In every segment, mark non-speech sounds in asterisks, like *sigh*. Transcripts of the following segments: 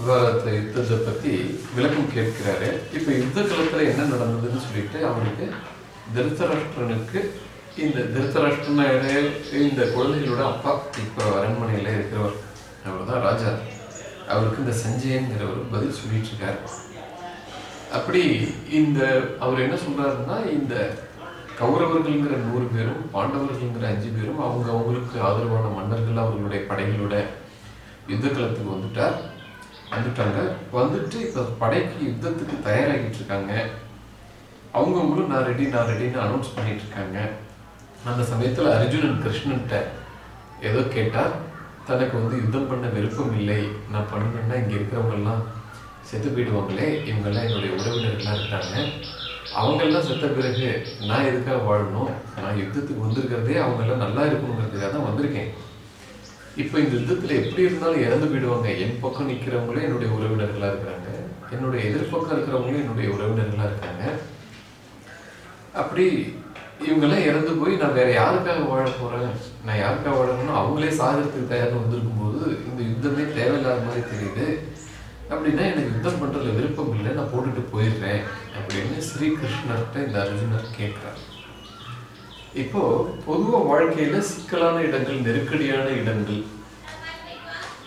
விவகாரத்தை யுத்தத்தை பற்றி விளக்கம் கேட்கிறாரு. இப்போ யுத்த காலத்தில் என்ன நடந்ததுன்னு சொல்லிட்டு அவருக்கு திருத்தராஷ்டிரனுக்கு இந்த திருத்தராஷ்டிரன இந்த குழந்தைகளோட அப்பா இப்போ அரண்மனையில் இருக்கிறவர் அவர்தான் ராஜா. அவருக்கு இந்த சஞ்சயன்கிறவர் பதில் சொல்லிட்டு இருக்கார் அப்படி இந்த அவர் என்ன சொல்றாருன்னா இந்த கௌரவர்கள்ங்கிற நூறு பேரும் பாண்டவர்கள்ங்கிற அஞ்சு பேரும் அவங்க அவங்களுக்கு ஆதரவான மன்னர்கள் அவர்களுடைய படைகளோட யுத்த காலத்துக்கு வந்துட்டார். வந்துட்டாங்க. வந்துட்டு இப்ப படைக்கு யுத்தத்துக்கு தயாராகிட்டு இருக்காங்க அவங்கவுங்களும் நான் ரெடி நான் ரெடின்னு அனௌன்ஸ் பண்ணிட்டு இருக்காங்க அந்த சமயத்துல அர்ஜுனன் கிருஷ்ணன்ட்ட ஏதோ கேட்டால் தனக்கு வந்து யுத்தம் பண்ண விருப்பம் இல்லை. நான் பண்ணணும்னா இங்க இருக்கிறவங்க எல்லாம் செத்து போயிடுவாங்களே. இவங்கெல்லாம் என்னுடைய உறவினர்களாக இருக்காங்க. அவங்கெல்லாம் செத்த பிறகு நான் எதுக்காக வாழணும்? நான் யுத்தத்துக்கு வந்திருக்கிறதே அவங்கெல்லாம் நல்லா இருக்கணுங்கிறதுக்காக தான் வந்திருக்கேன். இப்போ இந்த யுத்தத்தில் எப்படி இருந்தாலும் இறந்து போயிடுவாங்க. என் பக்கம் நிற்கிறவங்களே என்னுடைய உறவினர்களாக இருக்காங்க என்னுடைய எதிர்பக்கம் இருக்கிறவங்களும் என்னுடைய உறவினர்களாக இருக்காங்க. அப்படி இவங்கெல்லாம் இறந்து போய் நான் வேற யாருக்காக வாழ போறேன்? நான் யாருக்காக வாழணும்னு அவங்களே சாகிறதுக்கு தயார்னு வந்திருக்கும் போது இந்த யுத்தமே தேவையில்லாத மாதிரி தெரியுது. அப்படின்னா எனக்கு யுத்தம் பண்றதுல விருப்பம் இல்லை நான் போட்டுட்டு போயிடுறேன் அப்படின்னு ஸ்ரீகிருஷ்ணர்கிட்ட இந்த அர்ஜுனர் கேட்கிறார். இப்போ பொதுவா வாழ்க்கையில சிக்கலான இடங்கள் நெருக்கடியான இடங்கள்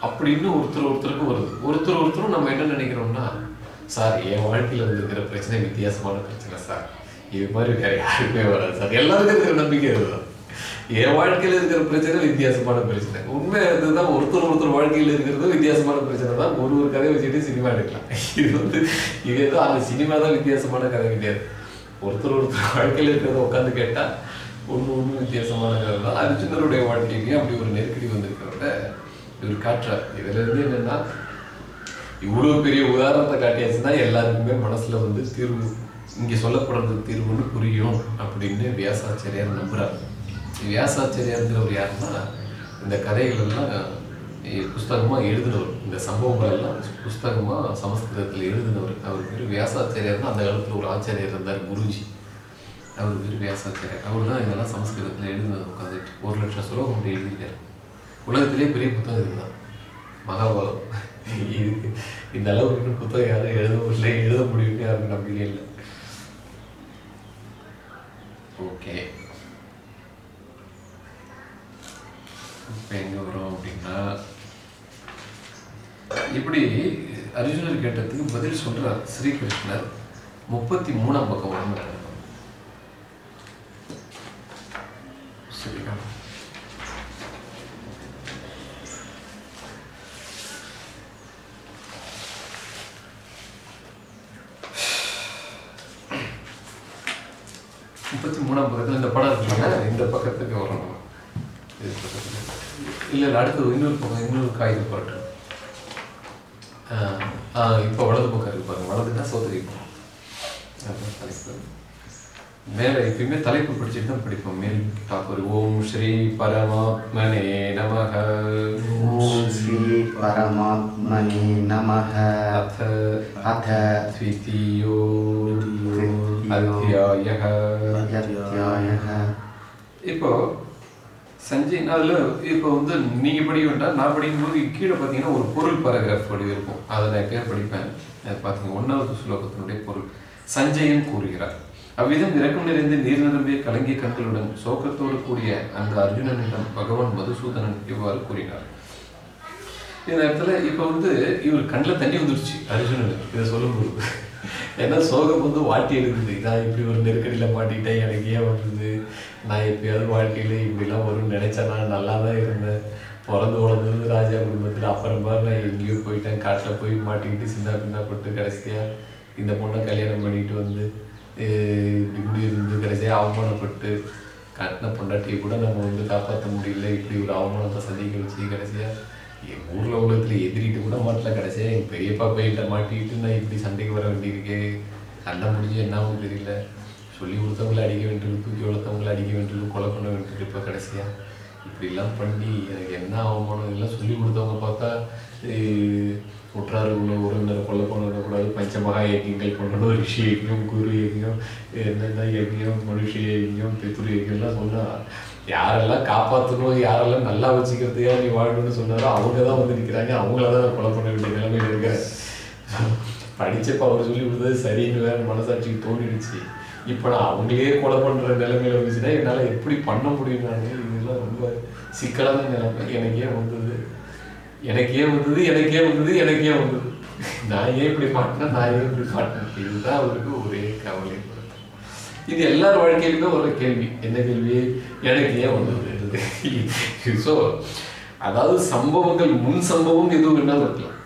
அப்படின்னு ஒருத்தர் ஒருத்தருக்கும் வருது. ஒருத்தர் ஒருத்தரும் நம்ம என்ன நினைக்கிறோம்னா சார் என் வாழ்க்கையில இருக்கிற பிரச்சனை வித்தியாசமான பிரச்சனை சார். இது மாதிரி வேற யாருக்குமே வராது சார். எல்லாருக்கும் இருக்கிற நம்பிக்கை இதுதான் என் வாழ்க்கையில இருக்கிற பிரச்சனை வித்தியாசமான பிரச்சனை. உண்மை இதுதான் ஒருத்தர் ஒருத்தர் வாழ்க்கையில இருக்கிறது வித்தியாசமான பிரச்சனை தான். ஒரு ஒரு கதையை வச்சுட்டு சினிமா எடுக்கலாம். இது வந்து இது ஏதோ அந்த சினிமா தான் வித்தியாசமான கதை கிடையாது. ஒருத்தர் ஒருத்தர் வாழ்க்கையில இருக்கிறத உட்காந்து கேட்டா ஒண்ணு ஒன்று வித்தியாசமான கதை தான் அர்ஜுனருடைய வாழ்க்கையிலேயே அப்படி ஒரு நெருக்கடி வந்திருக்கிறத இவர் காட்டுறார். இதுல இருந்து என்னன்னா இவ்வளவு பெரிய உதாரணத்தை காட்டியாச்சுன்னா எல்லாருக்குமே மனசுல வந்து தீர்வு இங்கே சொல்லப்படுறது தீர்வுன்னு புரியும் அப்படின்னு வியாசாச்சாரியார் நம்புறாரு. வியாசாச்சாரியாருங்கிறவர் யாருன்னா இந்த கதைகள் எல்லாம் புஸ்தகமா எழுதினவர். இந்த சம்பவங்கள் எல்லாம் புஸ்தகமா சமஸ்கிருதத்தில் எழுதினவர். அவர் பேர் வியாசாச்சாரியார்னு அந்த காலத்தில் ஒரு ஆச்சாரியர் இருந்தார் குருஜி. அவர் பேர் வியாசாச்சாரியார் அவர் தான் இதெல்லாம் சமஸ்கிருதத்தில் எழுதினது உட்காந்துட்டு ஒரு லட்சம் ஸ்லோகம் அப்படி எழுதியிருக்காரு. உலகத்திலே பெரிய புத்தகம் இதுதான். மகாபாரதம். இதுக்கு இந்த அளவுக்கு இன்னும் புத்தகம் யாரும் எழுதவும் இல்லை. எழுத முடியும்னு யாருக்கும் நம்பிக்கை இல்லை. ஓகே. இப்போ எங்கே வரும் அப்படின்னா இப்படி அர்ஜுனர் கேட்டதுக்கு பதில் சொல்கிறார் ஸ்ரீகிருஷ்ணர். முப்பத்தி மூணாம் பக்கம் வரும். சரியா முப்பத்தி மூணாம் பக்கத்துல இந்த படம் இருக்குல்ல இந்த பக்கத்துக்கு வரணும். இல்ல இல்ல அடுத்தது இன்னொரு பக்கம் இன்னொரு காகிதம் போட்டு இப்போ வலது பக்கம் இருக்கு பாருங்க. வலதுன்னா அதான் தலைப்பு. மேலே எப்பயுமே தலைப்பு படிச்சுட்டு தான் படிப்போம். மேல் தாக்கூர் ஓம் ஸ்ரீ பரமாத்மனே நமக. ஓம் ஸ்ரீ பரமாத்மனே நமக. அத அத த்விதீயோ அத்தியாயக அத்தியாயக இப்போ சஞ்சய் அதில் இப்போ வந்து நீங்கள் படிக்க வேண்டாம் நான் படிக்கும் போது கீழே பார்த்தீங்கன்னா ஒரு பொருள் பேராகிராஃப் படிவு இருக்கும். அதை நான் எப்பயும் படிப்பேன். பார்த்தீங்கன்னா ஒன்றாவது சுலோகத்தினுடைய பொருள். சஞ்சயன் கூறுகிறார். அவ்விதம் இரக்கம் நிறைந்து நீர் நிரம்பிய கலங்கிய கண்களுடன் சோகத்தோடு கூடிய அந்த அர்ஜுனனிடம் பகவான் மதுசூதனன் இவ்வாறு கூறினார். இந்த இடத்துல இப்ப வந்து இவர் கண்ணில் தண்ணி வந்துருச்சு அர்ஜுனனுக்கு இதை சொல்லும்போது ஏன்னா சோகம் வந்து வாட்டி எடுக்குது நான் இப்படி ஒரு நெருக்கடியில மாட்டிக்கிட்டேன் எனக்கு ஏன் வருது நான் எப்பயாவது வாழ்க்கையில இப்படிலாம் வரும்னு நினைச்சேன். நான் நல்லா தான் இருந்தேன். பிறந்து வளர்ந்தது ராஜா குடும்பத்துல அப்புறமா நான் எங்கேயோ போயிட்டேன். காட்டில் போய் மாட்டிக்கிட்டு சின்ன பின்னா போட்டு கடைசியா இந்த பொண்ணை கல்யாணம் பண்ணிட்டு வந்து இப்படி இருந்து கடைசியாக அவமானப்பட்டு கட்டின பொண்டாட்டியை கூட நம்ம வந்து காப்பாற்ற முடியல. இப்படி ஒரு அவமானத்தை சந்திக்க வச்சு கடைசியாக என் ஊரில் உலகத்துல எதிரிட்டு கூட மாட்டல. கடைசியாக என் பெரியப்பா பையிட்ட மாட்டிக்கிட்டு நான் இப்படி சண்டைக்கு வர வேண்டியிருக்கு. சண்டை முடிஞ்சு என்ன தெரியல. சொல்லி கொடுத்தவங்கள அடிக்க வேண்டியிருக்கு தூக்கி வளர்த்தவங்கள அடிக்க வேண்டியிருக்கு கொலை பண்ண வேண்டியிருக்கு இப்போ கடைசியாக இப்படிலாம் பண்ணி எனக்கு என்ன அவமானம்? எல்லாம் சொல்லி கொடுத்தவங்க பார்த்தா உற்றார் உள்ள உறவினர் கொல்ல பண்ணக்கூடாது பஞ்சமகா யஜ்யங்கள் பண்ணணும் ரிஷி யஜ்யம் குரு யஜ்யம் என்னென்ன யஜ்யம் மனுஷ யஜ்யம் பித்ரு யஜ்யம்லாம் சொன்னார் யாரெல்லாம் காப்பாற்றணும் யாரெல்லாம் நல்லா வச்சுக்கிறதுக்கா நீ வாழணும்னு சொன்னாரோ அவங்க தான் வந்து நிற்கிறாங்க அவங்கள தான் கொலை பண்ண வேண்டிய நிலைமை இருக்கிறேன். படிச்சப்ப அவர் சொல்லி கொடுத்தது சரின்னு வேற மனசாட்சிக்கு தோணிடுச்சு. இப்போ நான் அவங்களே கொலை பண்ணுற நிலைமையில வந்துச்சுன்னா என்னால் எப்படி பண்ண முடியும் நான் இதெல்லாம் ரொம்ப சிக்கலான நிலைமை. எனக்கே வந்தது? எனக்கே வந்தது எனக்கே வந்தது எனக்கே வந்தது. நான் ஏன் இப்படி மாட்டினேன் நான் ஏன் இப்படி மாட்டினேன் இதுதான் அவருக்கு ஒரே கவலை. இது எல்லார் வாழ்க்கையிலுமே ஒரு கேள்வி. என்ன கேள்வி? எனக்கு ஏன் வந்தது. ஸோ அதாவது சம்பவங்கள் முன் சம்பவம் எதுவும் என்ன இருக்கலாம்.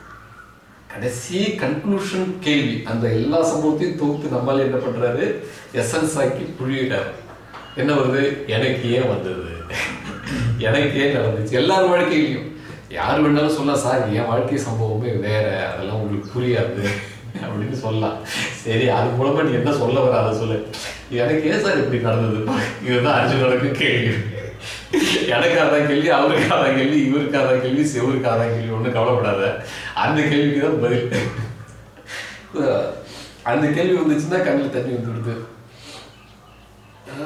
கடைசி கன்க்ளூஷன் கேள்வி. அந்த எல்லா சம்பவத்தையும் தொகுத்து நம்மால் என்ன பண்றாரு? எசன்ஸ் ஆக்கி புழியிடாரு என்ன வருது? எனக்கு ஏன் வந்தது. எனக்கு ஏன் நடந்துச்சு. எல்லார் வாழ்க்கையிலையும். யார் வேணாலும் சொல்லலாம் சார் என் வாழ்க்கை சம்பவமே வேற அதெல்லாம் உங்களுக்கு புரியாது அப்படின்னு சொல்லலாம். சரி அது மூலமா நீ என்ன சொல்ல வர அதை சொல்லு. எனக்கு ஏன் சார் இப்படி நடந்தது? இதுதான் அர்ஜுனனுக்கு கேள்வி. எனக்கு அதான் கேள்வி அவருக்கு அதான் கேள்வி இவருக்கு அதான் கேள்வி சிவருக்கு அதான் கேள்வி ஒன்றும் கவலைப்படாத. அந்த கேள்விக்கு தான் பதில். அந்த கேள்வி வந்துச்சுன்னா கண்ணில் தண்ணி வந்துடுது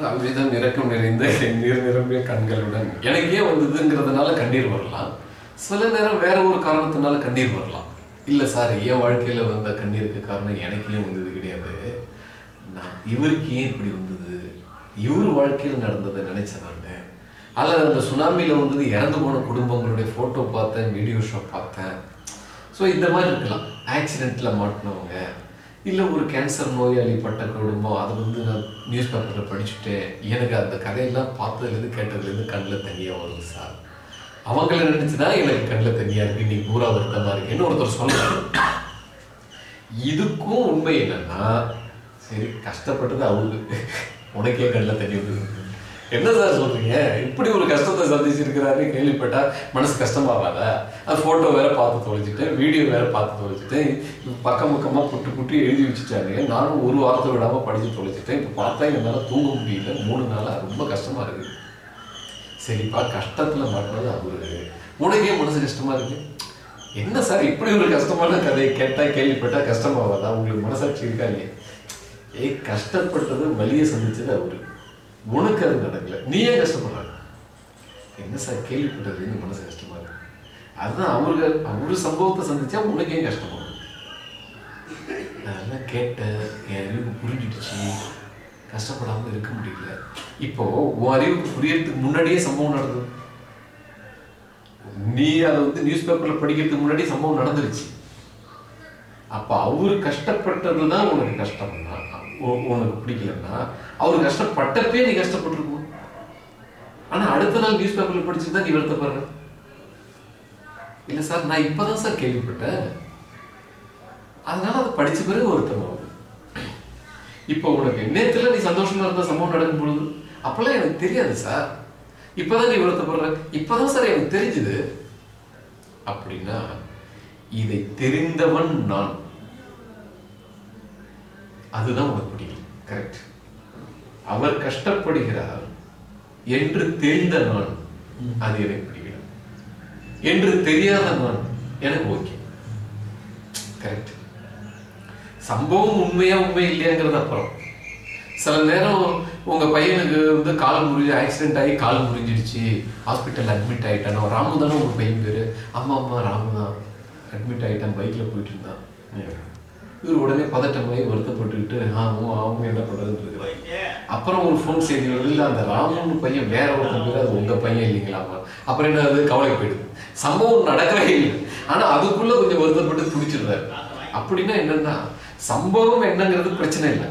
அவ்விதம் இறக்கம் நிறைந்த நீர் நிரம்பிய கண்களுடன். எனக்கு ஏன் வந்ததுங்கிறதுனால கண்ணீர் வரலாம். சில நேரம் வேற ஒரு காரணத்தினால கண்ணீர் வரலாம். இல்லை சார் என் வாழ்க்கையில வந்த கண்ணீருக்கு காரணம் எனக்கு ஏன் வந்தது கிடையாது. நான் இவருக்கு ஏன் இப்படி வந்தது? இவர் வாழ்க்கையில் நடந்ததை நினைச்சேன் நான். அல்லது அந்த சுனாமியில் வந்தது இறந்து போன குடும்பங்களுடைய ஃபோட்டோ பார்த்தேன் வீடியோ ஷோ பார்த்தேன். ஸோ இந்த மாதிரி இருக்கலாம். ஆக்சிடெண்ட்டில் மாட்டினவங்க இல்லை ஒரு கேன்சர் நோயாளி பட்ட குடும்பம் அதை வந்து நான் நியூஸ் பேப்பரில் படிச்சுட்டேன். எனக்கு அந்த கதையெல்லாம் பார்த்ததுலேருந்து கேட்டதுலேருந்து கண்ணில் தனியாக வருது சார். அவங்கள நினைச்சுதான் எனக்கு கண்ணில் தனியாக இருக்கு? இன்னைக்கு பூரா வருத்தமா இருக்குன்னு ஒருத்தர் சொல்றாரு இதுக்கும் உண்மை என்னன்னா சரி கஷ்டப்பட்டது அவங்களுக்கு உனக்கே கண்ணில் தண்ணி என்ன சார் சொல்றீங்க? இப்படி ஒரு கஷ்டத்தை சந்திச்சிருக்கிறாரு கேள்விப்பட்டா மனசு கஷ்டமாகாத. அது ஃபோட்டோ வேற பார்த்து தொலைச்சிட்டேன் வீடியோ வேற பார்த்து தொலைச்சிட்டேன் பக்கம் பக்கமாக புட்டு புட்டு எழுதி வச்சுட்டாங்க நானும் ஒரு வாரத்தை விடாம படிச்சு தொலைச்சிட்டேன் இப்போ பார்த்தா என்னால் தூங்க முடியல. மூணு நாளா ரொம்ப கஷ்டமா இருக்கு. செழிப்பாக கஷ்டத்தில் மாட்டினது அவரு உனக்கே மனசு கஷ்டமாக இருக்கு. என்ன சார் இப்படி ஒரு கஷ்டமான கதையை கேட்டால் கேள்விப்பட்டால் கஷ்டமாகாதா உங்களுக்கு மனசாட்சி இருக்கா இல்லையா? ஏய் கஷ்டப்பட்டது வலியை சந்திச்சது அவரு. உனக்கு அது நடக்கல. நீ ஏன் கஷ்டப்படுற. என்ன சார் கேள்விப்பட்டது மனசு கஷ்டமாக இருக்கு? அதுதான் அவரு அவரு சம்பவத்தை சந்திச்சா உனக்கு ஏன் கஷ்டமா அதெல்லாம் கேட்டேன் என் புரிஞ்சிடுச்சு. கஷ்டப்படாமல் இருக்க முடியல. இப்போ உன் அறிவுக்கு புரியறதுக்கு முன்னாடியே சம்பவம் நடந்தது. நீ அதை வந்து நியூஸ் பேப்பர்ல படிக்கிறதுக்கு முன்னாடி சம்பவம் நடந்துருச்சு. அப்ப அவரு கஷ்டப்பட்டதுதான் உனக்கு கஷ்டம்னா உனக்கு பிடிக்கலன்னா அவர் கஷ்டப்பட்டப்பே நீ கஷ்டப்பட்டிருக்கும். ஆனா அடுத்த நாள் நியூஸ் பேப்பர்ல படிச்சுதான் நீ வருத்தப்படுற இல்ல சார் நான் இப்பதான் சார் கேள்விப்பட்டேன். அதனால அதை படிச்ச பிறகு வருத்தமாகும் இப்போ உனக்கு நேத்துல நீ சந்தோஷமா இருந்த சம்பவம் நடக்கும் பொழுது அப்பெல்லாம் எனக்கு தெரியாது சார். இப்பதான் நீ வருத்தப்படுற இப்பதான் சார் எனக்கு தெரிஞ்சுது. அப்படின்னா இதை தெரிந்தவன் நான். அதுதான் உனக்கு பிடிக்கும் கரெக்ட் அவர் கஷ்டப்படுகிறார் என்று தெரிந்த நான் அது எனக்கு பிடிக்கல என்று தெரியாத நான் எனக்கு ஓகே கரெக்ட் சம்பவம் உண்மையா உண்மை இல்லையாங்கிறது அப்புறம். சில நேரம் உங்க பையனுக்கு வந்து கால் முறிஞ்சு ஆக்சிடென்ட் ஆகி கால் முறிஞ்சிடுச்சு. ஹாஸ்பிட்டல் அட்மிட் ஆயிட்டானோ. ராமு தானே உங்க பையன் பேரு? ஆமா ஆமா ராமு தான். அட்மிட் ஆயிட்டான் பைக்ல போயிட்டு இருந்தான். இவர் உடனே பதட்டமாயி வருத்தப்பட்டுக்கிட்டு ஆமாம் அவங்க என்ன பண்றதுன்னு இருக்கிறாங்க. அப்புறம் ஒரு ஃபோன் செய்தி இல்ல அந்த ராமுன்னு பையன் வேற ஒருத்தன் பேர் அது உங்க பையன் இல்லைங்களாமா? அப்புறம் என்ன அது? கவலை போயிடுது. சம்பவம் நடக்கவே இல்லை. ஆனா அதுக்குள்ள கொஞ்சம் வருத்தப்பட்டு துடிச்சிடுறாரு. அப்படின்னா என்னன்னா சம்பவம் என்னங்கிறது பிரச்சனை இல்லை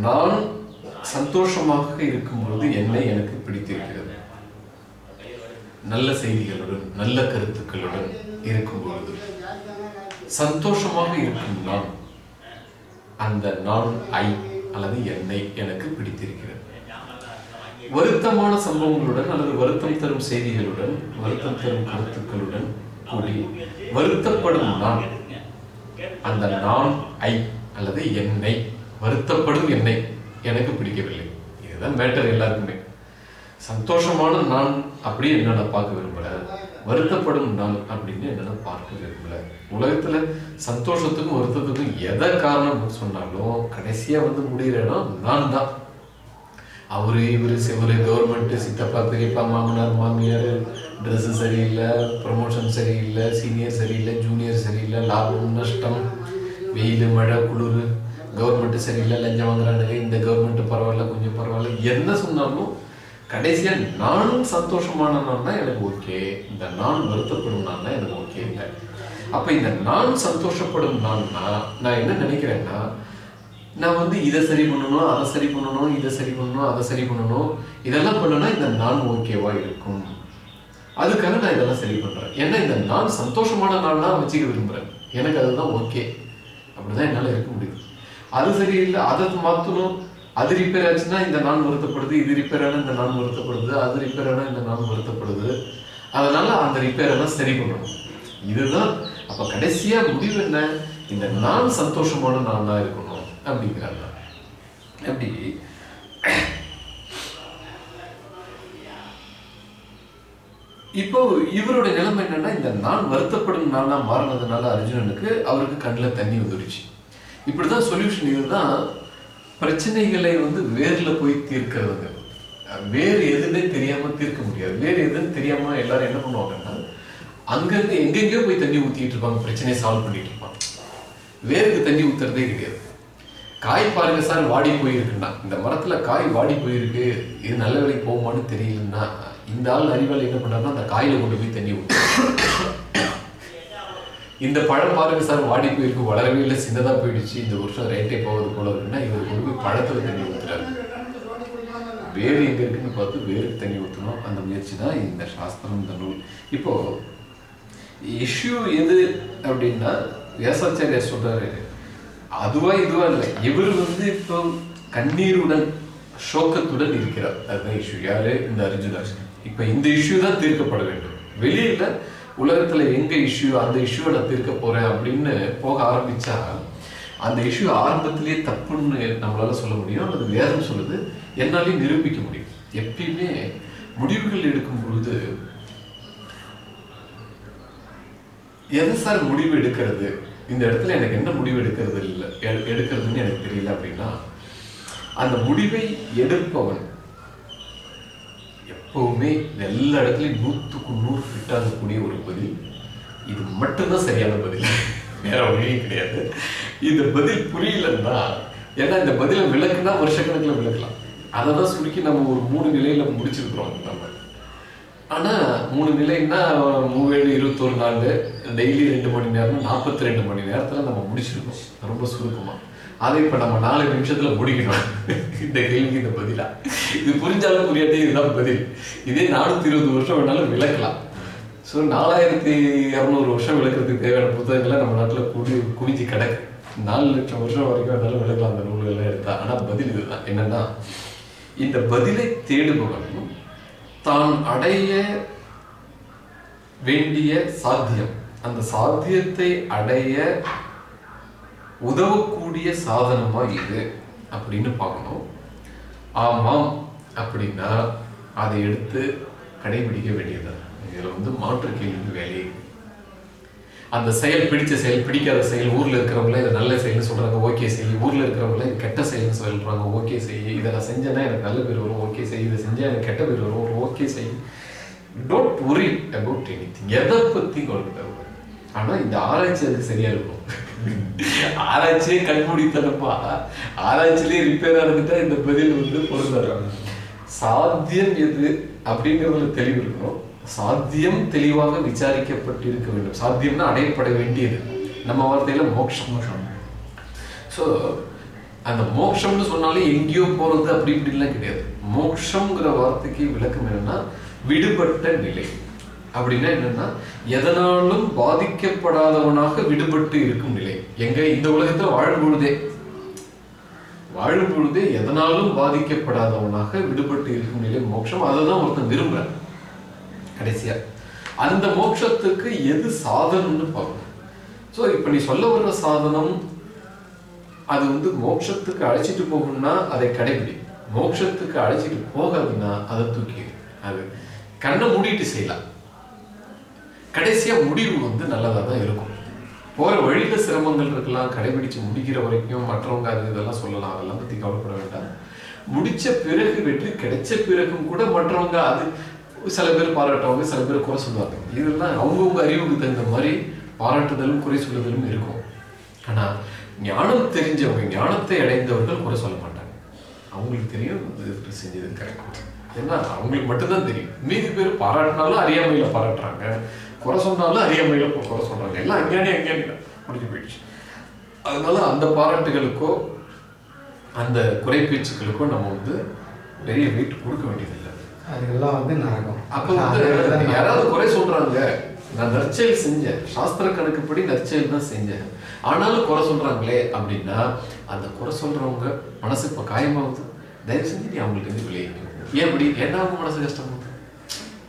நான் சந்தோஷமாக இருக்கும் பொழுது என்னை எனக்கு பிடித்திருக்கிறது நல்ல செய்திகளுடன் நல்ல கருத்துக்களுடன் இருக்கும் பொழுது சந்தோஷமாக இருக்கும் நான் அந்த நான் ஐ அல்லது என்னை எனக்கு பிடித்திருக்கிறது வருத்தமான சம்பவங்களுடன் அல்லது வருத்தம் தரும் செய்திகளுடன் வருத்தம் தரும் கருத்துக்களுடன் கூடி வருத்தப்படும் நான் அந்த நான் ஐ அல்லது என்னை வருத்தப்படும் என்னை எனக்கு பிடிக்கவில்லை. இதுதான் மேட்டர் எல்லாருக்குமே. சந்தோஷமான நான் அப்படி என்னென்ன பார்க்க விரும்பல. வருத்தப்படும் நான் அப்படின்னு என்னென்ன பார்க்க விரும்பல. உலகத்துல சந்தோஷத்துக்கும் வருத்தத்துக்கும் எதை காரணம் சொன்னாலும் கடைசியா வந்து முடிகிற இடம் நான் தான். அவரு இவரு செவரு கவர்மெண்ட் சித்தப்பா பெரியப்பா மாமனார் மாமியார் ட்ரெஸ்ஸு சரியில்லை ப்ரமோஷன் சரியில்லை சீனியர் சரியில்லை ஜூனியர் சரியில்லை லாபம் நஷ்டம் வெயில் மழை குளிர் கவர்மெண்ட்டு சரியில்லை லஞ்சம் வாங்குறானுங்க இந்த கவர்மெண்ட் பரவாயில்ல கொஞ்சம் பரவாயில்ல. என்ன சொன்னாலும் கடைசியாக நானும் சந்தோஷமான நான் தான் எனக்கு ஓகே இந்த நான் வருத்தப்படும் நான் தான் எனக்கு ஓகே இல்லை. அப்போ இந்த நான் சந்தோஷப்படும் நான்னா நான் என்ன நினைக்கிறேன்னா நான் வந்து இதை சரி பண்ணணும் அதை சரி பண்ணணும் இதை சரி பண்ணணும் அதை சரி பண்ணணும் இதெல்லாம் பண்ணனா இந்த நான் ஓகேவா இருக்கும். அதுக்காக நான் இதெல்லாம் சரி பண்ணுறேன் ஏன்னா இந்த நான் சந்தோஷமான நாள் தான் வச்சுக்க விரும்புகிறேன் எனக்கு அதுதான் ஓகே அப்படிதான் என்னால் இருக்க முடியுது அது சரியில்லை அதை மாற்றணும் அது ரிப்பேர் ஆச்சுன்னா இந்த நான் வருத்தப்படுது இது ரிப்பேர் ஆனால் இந்த நான் வருத்தப்படுது அது ரிப்பேர் ஆனால் இந்த நான் வருத்தப்படுது. அதனால அந்த ரிப்பேர் எல்லாம் சரி பண்ணணும். இதுதான் அப்போ கடைசியாக முடிவு என்ன? இந்த நான் சந்தோஷமான நானா இருக்கணும் அப்படிங்கிறாங்க. அப்படி இப்போ இவருடைய நிலைமை என்னன்னா இந்த நான் வருத்தப்படும் நானா மாறினதுனால அர்ஜுனனுக்கு அவருக்கு கண்ணில் தண்ணி வந்துடுச்சு. இப்படிதான் சொல்யூஷன் இதுதான். பிரச்சனைகளை வந்து வேர்ல போய் தீர்க்கிறதுங்க. வேறு எதுன்னே தெரியாம தீர்க்க முடியாது. வேறு எதுன்னு தெரியாம எல்லாரும் என்ன பண்ணுவாங்கன்னா அங்கிருந்து எங்கெங்கயோ போய் தண்ணி ஊத்திட்டு இருப்பாங்க. பிரச்சனையை சால்வ் பண்ணிட்டு இருப்பாங்க. வேருக்கு தண்ணி ஊத்துறதே கிடையாது. காய் பாருங்க சார் வாடி போயிருக்குன்னா. இந்த மரத்துல காய் வாடி போயிருக்கு. இது நல்ல வேலைக்கு போகுமான்னு தெரியலன்னா இந்த ஆள் அறிவால் என்ன பண்ணாருன்னா அந்த காயில கொண்டு போய் தண்ணி ஊத்து. இந்த பழம் பாருங்க சார் வாடி போயிருக்கு வளரவே இல்லை சின்னதா போயிடுச்சு. இந்த வருஷம் ரேட்டே போவது போல இருக்குன்னா இவர் கொண்டு போய் பழத்துல தண்ணி ஊத்துறாரு? வேறு எங்க இருக்குன்னு பார்த்து வேருக்கு தண்ணி ஊற்றணும் அந்த முயற்சி தான் இந்த சாஸ்திரம் இந்த நூல். இப்போ இஷ்யூ எது அப்படின்னா வியாசாச்சாரியா சொல்றாரு? அதுவா இதுவா இல்லை. இவர் வந்து இப்போ கண்ணீருடன் சோகத்துடன் இருக்கிறார். அதுதான் இஷ்யூ யாரு? இந்த அர்ஜுனர் இப்ப இந்த இஷ்யூ தான் தீர்க்கப்பட வேண்டும். வெளியில உலகத்துல எங்க இஷ்யூ அந்த இஷ்யூவை நான் தீர்க்க போறேன் அப்படின்னு போக ஆரம்பிச்சா அந்த இஷ்யூ ஆரம்பத்திலேயே தப்புன்னு நம்மளால சொல்ல முடியும் அல்லது வேதம் சொல்லுது என்னாலையும் நிரூபிக்க முடியும். எப்பயுமே முடிவுகள் எடுக்கும் பொழுது எது சார் முடிவு எடுக்கிறது? இந்த இடத்துல எனக்கு என்ன முடிவு எடுக்கிறது இல்லை எடுக்கிறதுன்னு எனக்கு தெரியல அப்படின்னா அந்த முடிவை எடுப்பவன் எப்பவுமே எல்லா இடத்துலையும் நூற்றுக்கு நூறு ஃபிட் ஆகக்கூடிய ஒரு பதில். இது மட்டும்தான் சரியான பதில். வேற வழியே கிடையாது. இந்த பதில் புரியலன்னா ஏன்னா இந்த பதிலை விளக்குனா வருஷக்கணக்கில் விளக்கலாம். அதை தான் சுருக்கி நம்ம ஒரு மூணு நிலையில முடிச்சிருக்கிறோம் நம்ம. ஆனால் மூணு நிலைன்னா மூவேழு இருபத்தொரு நாள் டெய்லி ரெண்டு மணி நேரம் நாற்பத்தி ரெண்டு மணி நேரத்தில் நம்ம முடிச்சிருக்கோம். ரொம்ப சுருக்கமாக அதை இப்ப நம்ம நாலு நிமிஷத்துல முடிக்கணும். இந்த கேள்விக்கு இந்த பதிலா. இது புரிஞ்சாலும் புரியாட்டே இதுதான் பதில். இதே நானூத்தி இருபது வருஷம் வேணாலும் விளக்கலாம். ஸோ நாலாயிரத்தி இரநூறு வருஷம் விளக்குறதுக்கு தேவையான புத்தகங்களை நம்ம நாட்டில் குடி குவிஞ்சு கிடக்கு. நாலு லட்சம் வருஷம் வரைக்கும் வேணாலும் விளக்கலாம் அந்த நூல்கள்லாம் எடுத்தா. ஆனால் பதில் இதுதான். என்னன்னா இந்த பதிலை தேடுபவன் தான் அடைய வேண்டிய சாத்தியம். அந்த சாத்தியத்தை அடைய உதவக்கூடிய சாதனமா இது அப்படின்னு பார்க்கணும். ஆமாம் அப்படின்னா அதை எடுத்து கடைபிடிக்க வேண்டியது இதில் வந்து மாற்று கேள்விக்கு வேலையே அந்த செயல் பிடிச்ச செயல் பிடிக்காத செயல் ஊரில் இருக்கிறவங்கள இதை நல்ல செயல்னு சொல்கிறாங்க ஓகே செய் ஊரில் இருக்கிறவங்கள இது கெட்ட செயல்னு சொல்கிறாங்க ஓகே செய் இதை நான் செஞ்சேன்னா எனக்கு நல்ல பேர் வரும் ஓகே செய் இதை செஞ்சால் எனக்கு கெட்ட பேர் வரும் ஓகே செய் டோன்ட் worry அபவுட் எனிதிங் எதை பற்றி கவலைப்படாது ஆனால் இந்த ஆராய்ச்சி அதுக்கு சரியாக இருக்கும். ஆராய்ச்சியே கண்மூடித்தனப்பா ஆராய்ச்சியிலே ரிப்பேரா இருந்துட்டா இந்த பதில் வந்து பொருந்தாரு சாத்தியம். எது அப்படிங்கிறதுல தெளிவு இருக்கணும். சாத்தியம் தெளிவாக விசாரிக்கப்பட்டிருக்க வேண்டும். சாத்தியம்னா அடையப்பட வேண்டியது. நம்ம வார்த்தையில மோட்சம் மோட்சம் ஸோ அந்த மோட்சம்னு சொன்னாலே எங்கேயோ போறது அப்படி இப்படிலாம் கிடையாது. மோட்சம்ங்கிற வார்த்தைக்கு விளக்கம் என்னன்னா விடுபட்ட நிலை. அப்படின்னா என்னன்னா எதனாலும் பாதிக்கப்படாதவனாக விடுபட்டு இருக்கும் நிலை. எங்க? இந்த உலகத்துல வாழும் பொழுதே. வாழும் பொழுதே எதனாலும் பாதிக்கப்படாதவனாக விடுபட்டு இருக்கும் நிலை மோட்சம். அதை தான் ஒருத்தன் விரும்புறான். கடைசியா. அந்த மோட்சத்துக்கு எது சாதனம்னு பார்க்கணும். ஸோ இப்போ நீ சொல்ல வர்ற சாதனம் அது வந்து மோட்சத்துக்கு அழைச்சிட்டு போகணும்னா அதை கடைபிடி. மோட்சத்துக்கு அழைச்சிட்டு போகாதுன்னா அதை தூக்கி அது கண்ணை மூடிட்டு செய்யலாம். கடைசியா முடிவு வந்து நல்லதா தான் இருக்கும். போகிற வழியில சிரமங்கள் இருக்கலாம் கடைபிடிச்சு முடிக்கிற வரைக்கும் மற்றவங்க அது இதெல்லாம் சொல்லலாம் அதெல்லாம் பற்றி கவலைப்பட வேண்டாம். முடிச்ச பிறகு வெற்றி கிடைச்ச பிறகும் கூட மற்றவங்க அது சில பேர் பாராட்டுவாங்க சில பேர் குறை சொல்லுவாங்க. இதெல்லாம் அவங்கவுங்க அறிவுக்கு தகுந்த மாதிரி பாராட்டுதலும் குறை சொல்லுதலும் இருக்கும். ஆனா ஞானம் தெரிஞ்சவங்க ஞானத்தை அடைந்தவர்கள் குறை சொல்ல மாட்டாங்க. அவங்களுக்கு தெரியும் இது செஞ்சது கரெக்ட் ஏன்னா அவங்களுக்கு மட்டும்தான் தெரியும். மீதி பேர் பாராட்டினாலும் அறியாமையில பாராட்டுறாங்க. குறை சொன்னாலும் அறியாமையில குறை சொல்றாங்க எல்லாம் அஞ்ஞானி தான் முடிஞ்சு போயிடுச்சு. அதனால அந்த பாராட்டுகளுக்கோ அந்த குறை பேச்சுக்களுக்கோ நம்ம வந்து பெரிய வெயிட் கொடுக்க வேண்டியதில்லை. அதுக்கெல்லாம் வந்து நரகம். அப்ப வந்து யாராவது குறை சொல்றாங்க. நான் நற்செயல் செஞ்சேன். சாஸ்திர கணக்குப்படி நற்செயல் தான் செஞ்சேன். ஆனாலும் குறை சொல்றாங்களே அப்படின்னா அந்த குறை சொல்றவங்க மனசு இப்ப காயமாகுது. தயவு செஞ்சு நீ அவங்களுக்கு இருந்து விளைவிக்கணும் ஏன் அப்படி ஏன்னா அவங்க மனசு கஷ்டமாகுது?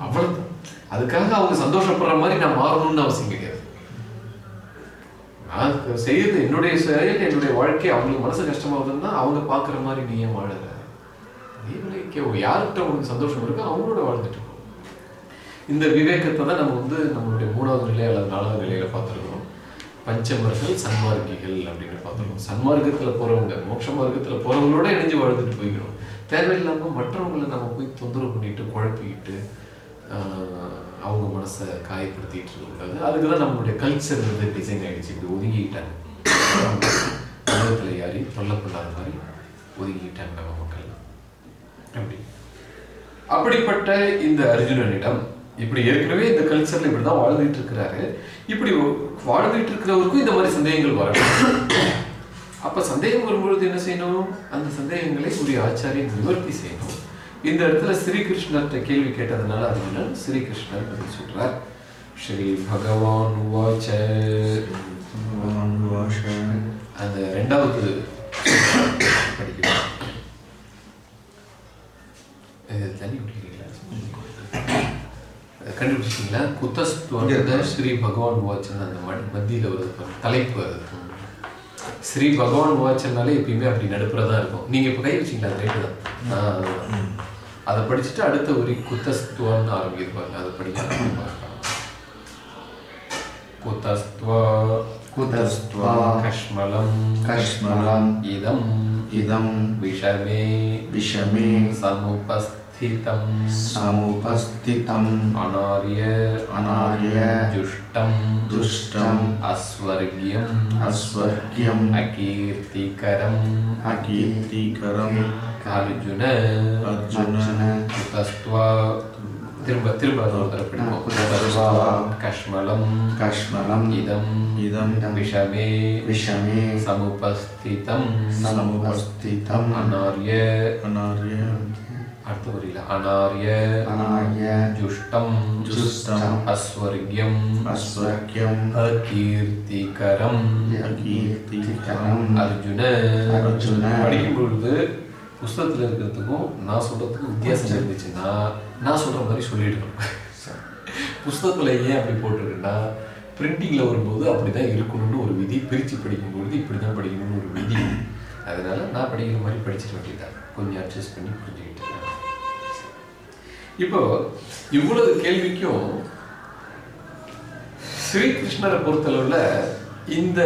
அவ்வளவுதான். அதுக்காக அவங்க சந்தோஷப்படுற மாதிரி நான் மாறணும்னு அவசியம் கிடையாது. நான் செய்யறது என்னுடைய செயல் என்னுடைய வாழ்க்கை அவங்களுக்கு மனசு கஷ்டமாகுதுன்னா அவங்க பார்க்குற மாதிரி நீ ஏன் வாழற யார்கிட்ட உனக்கு சந்தோஷம் இருக்கோ அவங்களோட வாழ்ந்துட்டு இந்த விவேகத்தை தான் நம்ம வந்து நம்மளுடைய மூணாவது நிலை அல்லது நாலாவது நிலையில பார்த்துருக்கோம் பஞ்சமர்கள் சன்மார்க்கிகள் அப்படின்னு பார்த்துருக்கோம் சன்மார்க்கத்தில் போறவங்க மோட்ச மார்க்கத்தில் போறவங்களோட இணைஞ்சு வாழ்ந்துட்டு போய்க்கிறோம். தேவையில்லாமல் மற்றவங்களை நம்ம போய் தொந்தரவு பண்ணிட்டு குழப்பிக்கிட்டு அவங்க மனசை காயப்படுத்திட்டு இருக்கக்கூடாது அதுக்கு தான் நம்மளுடைய கல்ச்சர் வந்து டிசைன் ஆகிடுச்சு இப்படி ஒதுங்கிக்கிட்டாங்க. உலகத்தில் யாரையும் தொல்லை பண்ணாத மாதிரி ஒதுங்கிக்கிட்டாங்க நம்ம மக்கள். அப்படி. அப்படிப்பட்ட இந்த அர்ஜுனனிடம் இப்படி ஏற்கனவே இந்த கல்ச்சர்ல இப்படிதான் வாழ்ந்துட்டு இருக்கிறாரு. இப்படி வாழ்ந்துட்டு இருக்கிறவருக்கும் இந்த மாதிரி சந்தேகங்கள் வரணும். அப்ப சந்தேகம் வரும்பொழுது என்ன செய்யணும்? அந்த சந்தேகங்களை ஒரு ஆச்சாரியம் நிவர்த்தி செய்யணும். இந்த இடத்துல ஸ்ரீகிருஷ்ணர்கிட்ட கேள்வி கேட்டதுனால அர்ஜுனன் ஸ்ரீகிருஷ்ணர் பதில் சொல்றார். ஸ்ரீ பகவான் உவாச்ச. அந்த ரெண்டாவது படிக்கிறேன். இது தண்ணி குடிக்கிறீங்களா? அதை கண்டுபிடிச்சிங்களா குத்தஸ்துவந்த ஸ்ரீ பகவான் வாட்சன் அந்த மத்தியில் பாருங்க. தலைப்பு அது. ஸ்ரீ பகவான் வாட்சன்னாலே எப்பயுமே அப்படி நடுப்புறதா இருக்கும். நீங்க இப்ப கை வச்சீங்களா? அது ரைட்டு தான். அதை படிச்சுட்டு அடுத்த உரி குத்தஸ்துவம்னு ஆரம்பிப்பாங்க அதை படிக்க குத்தஸ்துவ குதஸ்த்வா கஷ்மலம் கஷ்மலம் இதம் இதம் விஷமே விஷமே சமுபஸ்த சமுபஸ்திதம் சமுபஸ்திதம் அனாரிய அனாரிய ஜுஷ்டம் ஜுஷ்டம் அஸ்வர்கியம் அஸ்வர்கியம் அகீர்த்திகரம் அகீர்த்திகரம் அர்ஜுன அர்ஜுன தஸ்துவா திரும்ப திரும்ப கஷ்மலம் கஷ்மலம் இதம் இதம் விஷமே விஷமே சமுபஸ்திதம் சமுபஸ்திதம் அனாரிய அனாரிய அனாரிய அனாரிய ஜுஷ்டம் ஜுஷ்டம் அஸ்வர்கியம் அஸ்வர்கியம் அகீர்த்திகரம் அகீர்த்திகரம் அர்ஜுன அர்ஜுன படிக்கும் பொழுது புஸ்தகத்தில் இருக்கிறதுக்கும் நான் சொல்கிறதுக்கும் வித்தியாசம் இருந்துச்சுன்னா நான் சொல்கிற மாதிரி சொல்லிடணும். புஸ்தகத்தில் ஏன் அப்படி போட்டிருக்குன்னா பிரிண்டிங்கில் வரும்போது அப்படி தான் இருக்கணும்னு ஒரு விதி பிரித்து படிக்கும் பொழுது இப்படி தான் படிக்கணும்னு ஒரு விதி. அதனால நான் படிக்கிற மாதிரி படிச்சிட வேண்டியதான் கொஞ்சம் அட்ஜஸ்ட் பண்ணி புரிஞ்சுக்கிட்டேன். இப்போ இவ்வளவு கேள்விக்கும் ஸ்ரீகிருஷ்ணரை பொறுத்தளவுல இந்த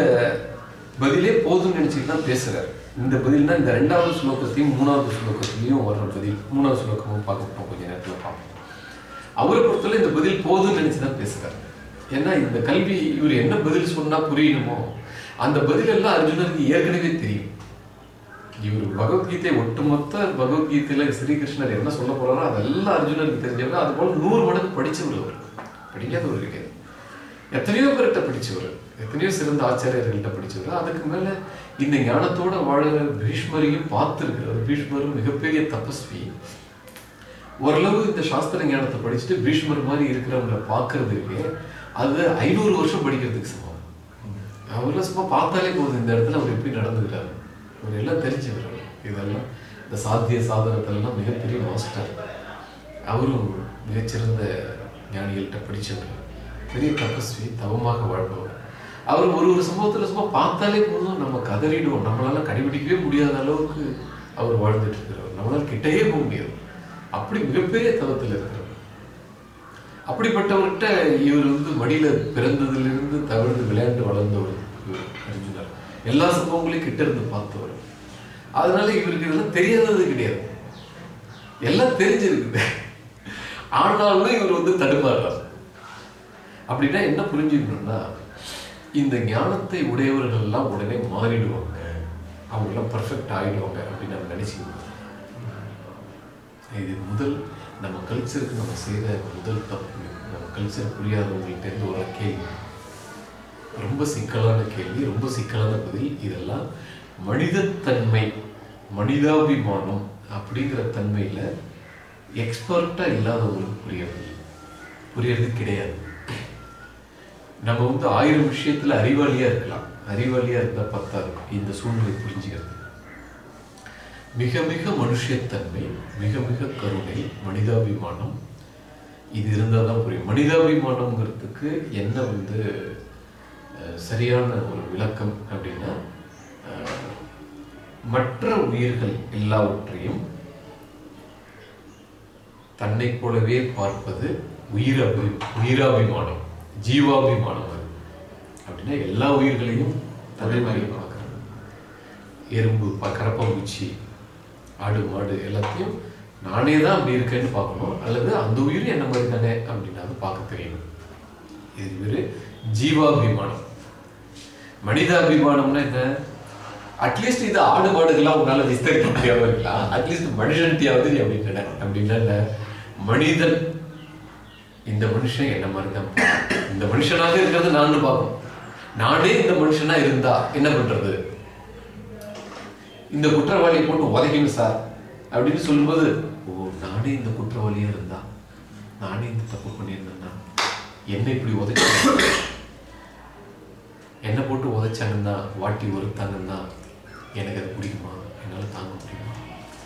பதிலே போதும்னு நினச்சிட்டு தான் பேசுறாரு. இந்த பதில் தான் இந்த ரெண்டாவது ஸ்லோகத்தையும் மூணாவது ஸ்லோகத்திலையும் வர்ற பதில். மூணாவது ஸ்லோகமும் பார்க்க போறோம் கொஞ்ச பார்ப்போம். அவரை பொறுத்தவரை இந்த பதில் போதும்னு நினைச்சு தான் பேசுறாரு. ஏன்னா இந்த கல்வி இவர் என்ன பதில் சொன்னா புரியணுமோ அந்த பதில் எல்லாம் அர்ஜுனருக்கு ஏற்கனவே தெரியும். இவர் பகவத்கீதை ஒட்டுமொத்த பகவத்கீதையில ஸ்ரீகிருஷ்ணர் என்ன சொல்ல போறாரோ அதெல்லாம் அர்ஜுனருக்கு தெரிஞ்சவர் அது போல நூறு மடங்கு படிச்சவர் அவர் படிக்காதவர் கிடையாது எத்தனையோ பேர்கிட்ட படிச்சவர் எத்தனையோ சிறந்த ஆச்சாரியர்கள்ட்ட படிச்சவர். அதுக்கு மேல இந்த ஞானத்தோட வாழுற பீஷ்மரையும் பார்த்துருக்கிறார். பீஷ்மரும் மிகப்பெரிய தபஸ்வி. ஓரளவு இந்த சாஸ்திர ஞானத்தை படிச்சுட்டு பீஷ்மர் மாதிரி இருக்கிறவங்கள பார்க்கறதுக்கு அது ஐநூறு வருஷம் படிக்கிறதுக்கு சமம். அவர்லாம் சும்மா பார்த்தாலே போதும். இந்த இடத்துல அவர் எப்படி நடந்துக்கிறாரு? அவர் எல்லாம் தெரிஞ்சவர் இதெல்லாம் இந்த சாத்திய சாதனத்திலலாம் மிகப்பெரிய மாஸ்டர் அவரும் மிகச்சிறந்த ஞானிகள்கிட்ட படித்தவர். பெரிய தபஸ்வி தவமாக வாழ்பவர். அவர் ஒரு ஒரு சம்பவத்தில் சும்மா பார்த்தாலே போதும். நம்ம கதறிடுவோம். நம்மளால கடைபிடிக்கவே முடியாத அளவுக்கு அவர் வாழ்ந்துட்டு இருக்கிறவர் நம்மளால கிட்டயே போக முடியாது. அப்படி மிகப்பெரிய தவத்தில் இருக்கிறவர். அப்படிப்பட்டவர்கிட்ட இவர் வந்து மடியில பிறந்ததிலிருந்து தவிர்த்து விளையாண்டு வளர்ந்தவர் அறிஞ்சினார் எல்லா சம்பவங்களையும் கிட்ட இருந்து பார்த்தவர். அதனால இவருக்கு இதெல்லாம் தெரியாதது கிடையாது. எல்லாம் தெரிஞ்சிருக்குது. ஆனாலும் இவர் வந்து தடுமாறுறார். அப்படின்னா என்ன புரிஞ்சுக்கணும்னா இந்த ஞானத்தை உடையவர்கள் எல்லாம் உடனே மாறிடுவாங்க. அவங்களாம் பர்ஃபெக்ட் ஆகிடுவாங்க அப்படின்னு நம்ம நினைச்சுக்கணும். இது முதல் நம்ம கல்ச்சருக்கு நம்ம செய்த முதல் தப்பு. நம்ம கல்ச்சர் புரியாதவங்களுக்கு இருந்து ஒரு கேள்வி. ரொம்ப சிக்கலான கேள்வி ரொம்ப சிக்கலான பதில். இதெல்லாம் மனிதத்தன்மை மனிதாபிமானம் அப்படிங்கிற தன்மையில் எக்ஸ்பர்ட்டாக இல்லாதவங்களுக்கு புரியறது புரியறது கிடையாது. நம்ம வந்து ஆயிரம் விஷயத்தில் அறிவாளியாக இருக்கலாம். அறிவாளியாக இருந்தால் பத்தா இருக்கும் இந்த சூழ்நிலை புரிஞ்சுக்கிறது. மிக மிக மனுஷத்தன்மை மிக மிக கருணை மனிதாபிமானம். இது இருந்தால் தான் புரியும். மனிதாபிமானம்ங்கிறதுக்கு என்ன வந்து சரியான ஒரு விளக்கம் அப்படின்னா மற்ற உயிர்கள் எல்லாவற்றையும் தன்னை போலவே பார்ப்பது உயிரபி உயிராபிமானம் ஜீவாபிமானம் அது. அப்படின்னா எல்லா உயிர்களையும் தன்னை மாதிரி பார்க்கறது. எறும்பு ப கரப்பாம்பூச்சி ஆடு மாடு எல்லாத்தையும் நானே தான் அப்படி இருக்கேன்னு பார்க்கணும். அல்லது அந்த உயிர் என்ன மாதிரி தானே அப்படின்னு பார்க்க தெரியணும் இது பேர் ஜீவாபிமானம். மனிதாபிமானம்னா என்ன? அட்லீஸ்ட் இது ஆடு மாடுகள்லாம் உங்களால விஸ்தரிக்க முடியாம இருக்கலாம். அட்லீஸ்ட் மனுஷன்ட்டியாவது நீ அப்படி நினை அப்படின்னா மனிதன் இந்த மனுஷன் என்ன மாதிரி தான் இந்த மனுஷனாக இருக்கிறது நான் பார்க்கணும் நானே இந்த மனுஷனா இருந்தா என்ன பண்றது? இந்த குற்றவாளியை போட்டு உதைக்கணும் சார். அப்படின்னு சொல்லும்போது ஓ நானே இந்த குற்றவாளியா இருந்தா? நானே இந்த தப்பு பண்ணியிருந்தேன்னா என்ன இப்படி உதைச்சாங்க? என்ன போட்டு உதைச்சாங்கன்னா வாட்டி ஒருத்தாங்கன்னா எனக்கு அது பிடிக்குமா? என்னால் தாங்க முடியுமா?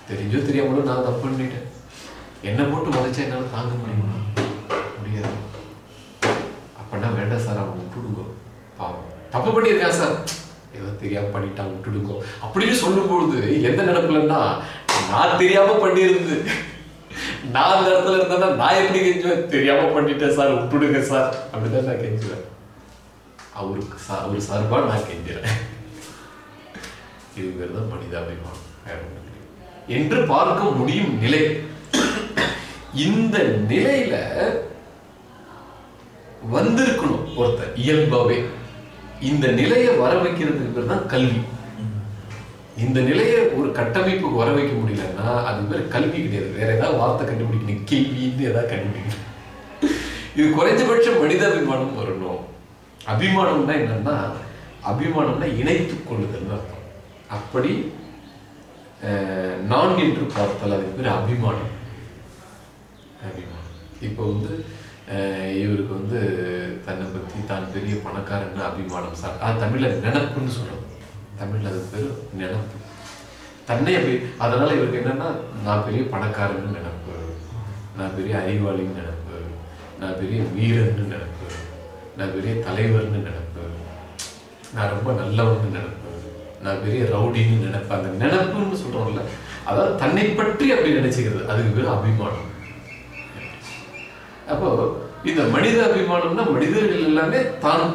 தெரிஞ்சோ தெரியாமலோ நான் தப்பு பண்ணிட்டேன். என்ன போட்டு உதைச்சா என்னால் தாங்க முடியுமா? முடியாது. அப்படின்னா வேண்டாம் சார் அவன் விட்டுடுங்க. பாவம். தப்பு பண்ணியிருக்கான் சார். ஏதோ தெரியாம பண்ணிட்டான் விட்டுடுங்க. அப்படின்னு சொல்லும்பொழுது எந்த நினைப்புலன்னா நான் தெரியாம பண்ணியிருந்து நான் அந்த இடத்துல இருந்தேன்னா நான் எப்படி கெஞ்சுவேன்? தெரியாம பண்ணிட்டேன் சார் விட்டுடுங்க சார். அப்படிதான் நான் கெஞ்சுவேன். அவருக்கு சார் அவர் சார்பா நான் கெஞ்சுறேன். இதுங்கிறது மனிதாபிமானம். வேற என்று பார்க்க முடியும் நிலை. இந்த நிலையில வந்திருக்கணும் ஒருத்தர் இயல்பாவே. இந்த நிலையை வர வைக்கிறதுக்கு பேர் தான் கல்வி. இந்த நிலையை ஒரு கட்டமைப்புக்கு வர வைக்க முடியலன்னா அது பேர் கல்வி கிடையாது. வேற ஏதாவது வார்த்தை கண்டுபிடிக்கணும். கேள்வின்னு ஏதாவது கண்டுபிடிக்கணும். இது குறைஞ்சபட்சம் மனிதாபிமானம் வரணும். அபிமானம்னா என்னன்னா அபிமானம்னா இணைத்துக் கொள்ளுதல் அர்த்தம். அப்படி நான் என்று பார்த்தால் அதுக்கு பேர் அபிமானம். அபிமானம். இப்போ வந்து இவருக்கு வந்து தன்னை பற்றி தான் பெரிய பணக்காரன்னு அபிமானம். சார் அது தமிழில் நினப்புன்னு சொல்லணும் தமிழில் அது பேர் நினப்பு. தன்னை அப்படி அதனால் இவருக்கு என்னென்னா நான் பெரிய பணக்காரன்னு நினப்பு. நான் பெரிய அறிவாளின்னு நினப்பு. நான் பெரிய வீரன்னு நினப்பு. நான் பெரிய தலைவர்னு நினப்பு. நான் ரொம்ப நல்லவன்னு நினப்பு. நான் பெரிய ரவுடின்னு நினைப்பாங்க. அந்த நினைப்புன்னு சொல்றோம்ல அதாவது தன்னை பற்றி அப்படி நினைச்சுக்கிறது. அதுக்கு பேர் அபிமானம். அப்போ இந்த மனித அபிமானம்னா மனிதர்கள் எல்லாமே தான்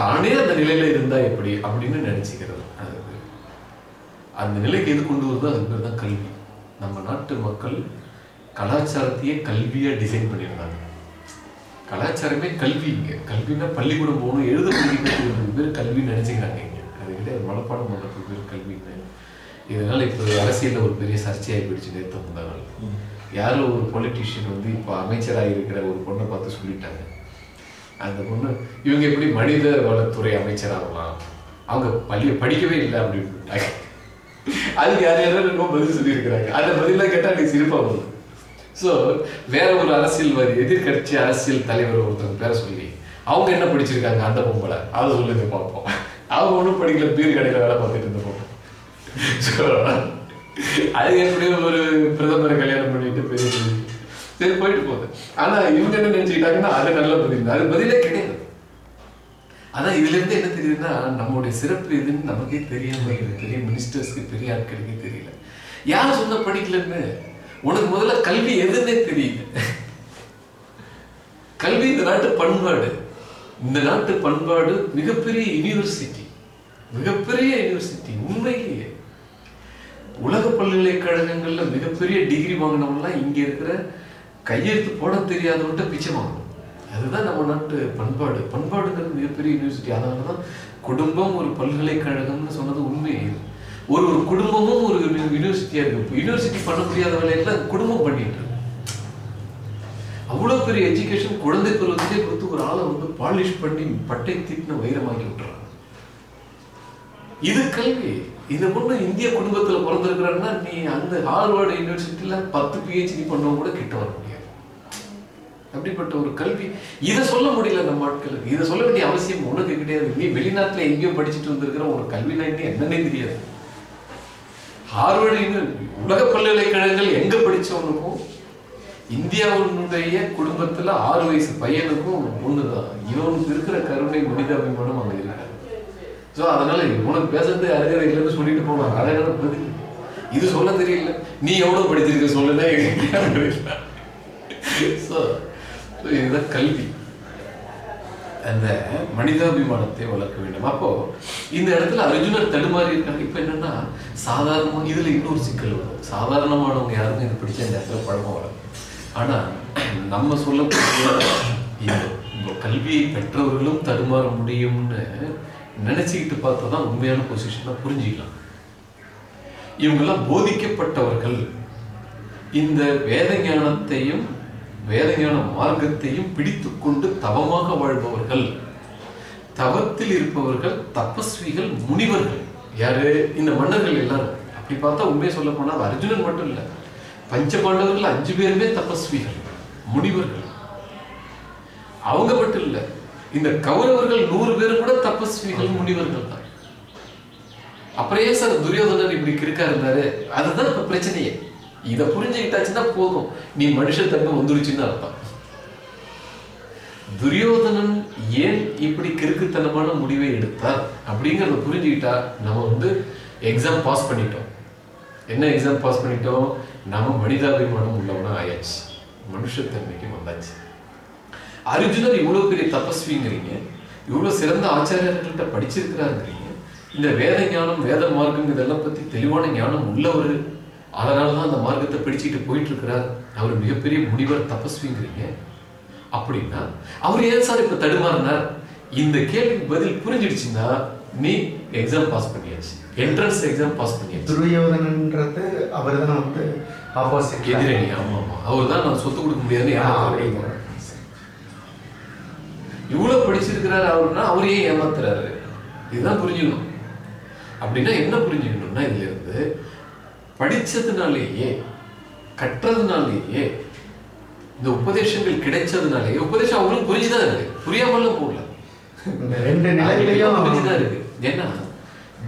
தானே அந்த நிலையில இருந்தா எப்படி அப்படின்னு நினைச்சுக்கிறது. அது அந்த நிலைக்கு எது கொண்டு வருதோ அது பேர் தான் கல்வி. நம்ம நாட்டு மக்கள் கலாச்சாரத்தையே கல்வியா டிசைன் பண்ணியிருந்தாங்க. கலாச்சாரமே கல்வி இங்க. கல்வின்னா பள்ளிக்கூடம் போகணும் எழுத படிக்கிறது பேர் கல்வின்னு நினைச்சுக்கிறாங்க கிடையாது மனப்பாடம் பண்ணுறதுக்கு பேர் கல்வின்னு இதனால இப்போ அரசியல்ல ஒரு பெரிய சர்ச்சையாகி போயிடுச்சு நேற்று முந்தா நாள். யாரோ ஒரு பொலிட்டிஷியன் வந்து இப்போ அமைச்சராக இருக்கிற ஒரு பொண்ணை பார்த்து சொல்லிட்டாங்க. அந்த பொண்ணு இவங்க எப்படி மனித வளத்துறை அமைச்சராகலாம்? அவங்க பள்ளி படிக்கவே இல்லை அப்படின்னு அதுக்கு யார் யாரும் ரொம்ப பதில் சொல்லியிருக்கிறாங்க. அந்த பதிலாக கேட்டால் எனக்கு சிரிப்பா வருது. ஸோ வேற ஒரு அரசியல்வாதி எதிர்க்கட்சி அரசியல் தலைவர் ஒருத்தவங்க பேரை சொல்லி அவங்க என்ன படிச்சிருக்காங்க அந்த பொம்பளை? அதை சொல்லுங்க பார்ப்போம். அவங்க ஒன்றும் படிக்கல பீர் கடையில் வேலை பார்த்துட்டு இருந்தோம் ஸோ அது எப்படியும் ஒரு பிரதமரை கல்யாணம் பண்ணிட்டு பெரிய சரி போயிட்டு போகுது. ஆனா இவங்க என்ன நினைச்சுக்கிட்டாங்கன்னா அது நல்ல பதில் அது பதிலே கிடையாது. ஆனால் இதுல இருந்து என்ன தெரியுதுன்னா நம்மளுடைய சிறப்பு எதுன்னு நமக்கே தெரியாம இருக்குது. பெரிய மினிஸ்டர்ஸ்க்கு பெரிய ஆட்களுக்கே தெரியல. யார் சொன்ன படிக்கலன்னு? உனக்கு முதல்ல கல்வி எதுன்னே தெரியல. கல்வி இந்த நாட்டு பண்பாடு. இந்த நாட்டு பண்பாடு மிகப்பெரிய யூனிவர்சிட்டி மிகப்பெரிய யூனிவர்சிட்டி உண்மையிலேயே. உலக பல்கலைக்கழகங்கள்ல மிகப்பெரிய டிகிரி வாங்கினவங்களாம் இங்க இருக்கிற கையெழுத்து போட தெரியாதவன்ட்டு பிச்சை வாங்கணும். அதுதான் நம்ம நாட்டு பண்பாடு. பண்பாடுங்கிறது மிகப்பெரிய யூனிவர்சிட்டி அதனால தான் குடும்பம் ஒரு பல்கலைக்கழகம்னு சொன்னது உண்மை ஒரு ஒரு குடும்பமும் ஒரு யூனிவர்சிட்டியா இருக்கு. யூனிவர்சிட்டி பண்ண முடியாத வேலையெல்லாம் குடும்பம் பண்ணிட்டு இருக்கு. அவ்வளவு பெரிய எஜுகேஷன் குழந்தை பருவத்திலே கொடுத்து ஒரு ஆளை வந்து பாலிஷ் பண்ணி பட்டை தீட்டின வைரமாக்கி விட்டுறாங்க. இது கல்வி. இது ஒண்ணு இந்திய குடும்பத்துல பிறந்திருக்கிறன்னா நீ அந்த ஹார்வர்டு யூனிவர்சிட்டியில பத்து பிஹெச்டி பண்ணவும் கூட கிட்ட வர முடியாது. அப்படிப்பட்ட ஒரு கல்வி. இதை சொல்ல முடியல நம்ம ஆட்களுக்கு. இதை சொல்ல வேண்டிய அவசியம் உனக்கு கிடையாது. நீ வெளிநாட்டுல எங்கேயோ படிச்சுட்டு வந்திருக்கிற ஒரு கல்வினா இன்னும் என்னன்னே தெரியாது. ஹார்வர்டு உலக பல்கலைக்கழகங்கள் எங்க படிச்சவனுக்கும் இந்தியாவினுடைய குடும்பத்துல ஆறு வயசு பையனுக்கும் ஒண்ணுதான். இவனுக்கு இருக்கிற கருணை மனிதாபிமானம் அங்க இருக்காது சோ அதனால உனக்கு பேசுறது அருகதை இல்லைன்னு சொல்லிட்டு போனாங்க அழகான பதில் இது சொல்ல தெரியல. நீ எவ்வளவு படிச்சிருக்க சொல்லுனா ஸோ இதுதான் கல்வி. அந்த மனிதாபிமானத்தை வளர்க்க வேண்டும். அப்போ இந்த இடத்துல அர்ஜுனர் தடுமாறி இருக்காங்க இப்ப என்னன்னா சாதாரணமா இதுல இன்னொரு சிக்கல் வரும். சாதாரணமானவங்க யாருமே இது பிடிச்ச இந்த இடத்துல பழக்கம் வரும் ஆனா நம்ம சொல்லக்கூடிய இந்த கல்வியை பெற்றவர்களும் தடுமாற முடியும்னு நினைச்சுக்கிட்டு பார்த்தா தான் உண்மையான பொசிஷனை புரிஞ்சுக்கலாம். இவங்கெல்லாம் போதிக்கப்பட்டவர்கள். இந்த வேத ஞானத்தையும் வேத ஞான மார்க்கத்தையும் பிடித்துக் கொண்டு தவமாக வாழ்பவர்கள். தவத்தில் இருப்பவர்கள் தபஸ்விகள் முனிவர்கள். யாரு? இந்த மன்னர்கள் எல்லாரும். அப்படி பார்த்தா உண்மையை சொல்ல போனால் அர்ஜுனன் மட்டும் இல்ல. பஞ்ச பாண்டவர்கள் அஞ்சு பேருமே தபஸ்விகள் முனிவர்கள். அவங்க மட்டும் இல்ல. இந்த கௌரவர்கள் நூறு பேரும் கூட தபஸ்விகள் முனிவர்கள் தான். அப்புறம் ஏன் சார் துரியோதனன் இப்படி கிறுக்கா இருந்தாரு? அதுதான் இப்ப பிரச்சனையே. இத புரிஞ்சுக்கிட்டாச்சுன்னா போதும். நீ மனுஷத்தன்மை வந்துருச்சுன்னு அர்த்தம். துரியோதனன் ஏன் இப்படி கிறுக்குத்தனமான முடிவை எடுத்தார்? அப்படிங்கறத புரிஞ்சுக்கிட்டா நம்ம வந்து எக்ஸாம் பாஸ் பண்ணிட்டோம். என்ன எக்ஸாம் பாஸ் பண்ணிட்டோம்? நாம மனிதாபிமானம் உள்ளவனா ஆயாச்சு. மனுஷத்தன்மைக்கு வந்தாச்சு. அர்ஜுனர் இவ்வளவு பெரிய தபஸ்விங்கிறீங்க இவ்வளவு சிறந்த ஆச்சாரியர்கள்ட்ட படிச்சிருக்கிறாருங்கிறீங்க இந்த வேத ஞானம் வேத மார்க்கம் இதெல்லாம் பத்தி தெளிவான ஞானம் உள்ளவர் அதனாலதான் அந்த மார்க்கத்தை பிடிச்சிட்டு போயிட்டு இருக்கிறார் அவர் மிகப்பெரிய முனிவர் தபஸ்விங்கிறீங்க. அப்படின்னா அவர் ஏன் சார் இப்ப தடுமாறினார்? இந்த கேள்விக்கு பதில் புரிஞ்சிடுச்சுன்னா நீ எக்ஸாம் பாஸ் பண்ணியாச்சு. என்ட்ரன்ஸ் எக்ஸாம் பாஸ் பண்ணியாச்சு. துரியோதனன்றது அவர் தான் வந்து ஆப்போசிட் எதிரணி ஆமா ஆமா அவர் தான் நான் சொத்து கொடுக்க முடியாதுன்னு ஏமாத்துறாரு. இவ்வளவு படிச்சிருக்கிறாரு அவருன்னா அவர் ஏன் ஏமாத்துறாரு. இதுதான் புரிஞ்சுக்கணும். அப்படின்னா என்ன புரிஞ்சுக்கணும்னா இதுல இருந்து படிச்சதுனாலேயே கற்றதுனாலேயே இந்த உபதேசங்கள் கிடைச்சதுனாலேயே உபதேசம் அவங்களுக்கு புரிஞ்சுதான் இருக்கு. புரியாமலாம் போகல. ரெண்டு நிலையிலையும் புரிஞ்சுதான் இருக்கு. ஏன்னா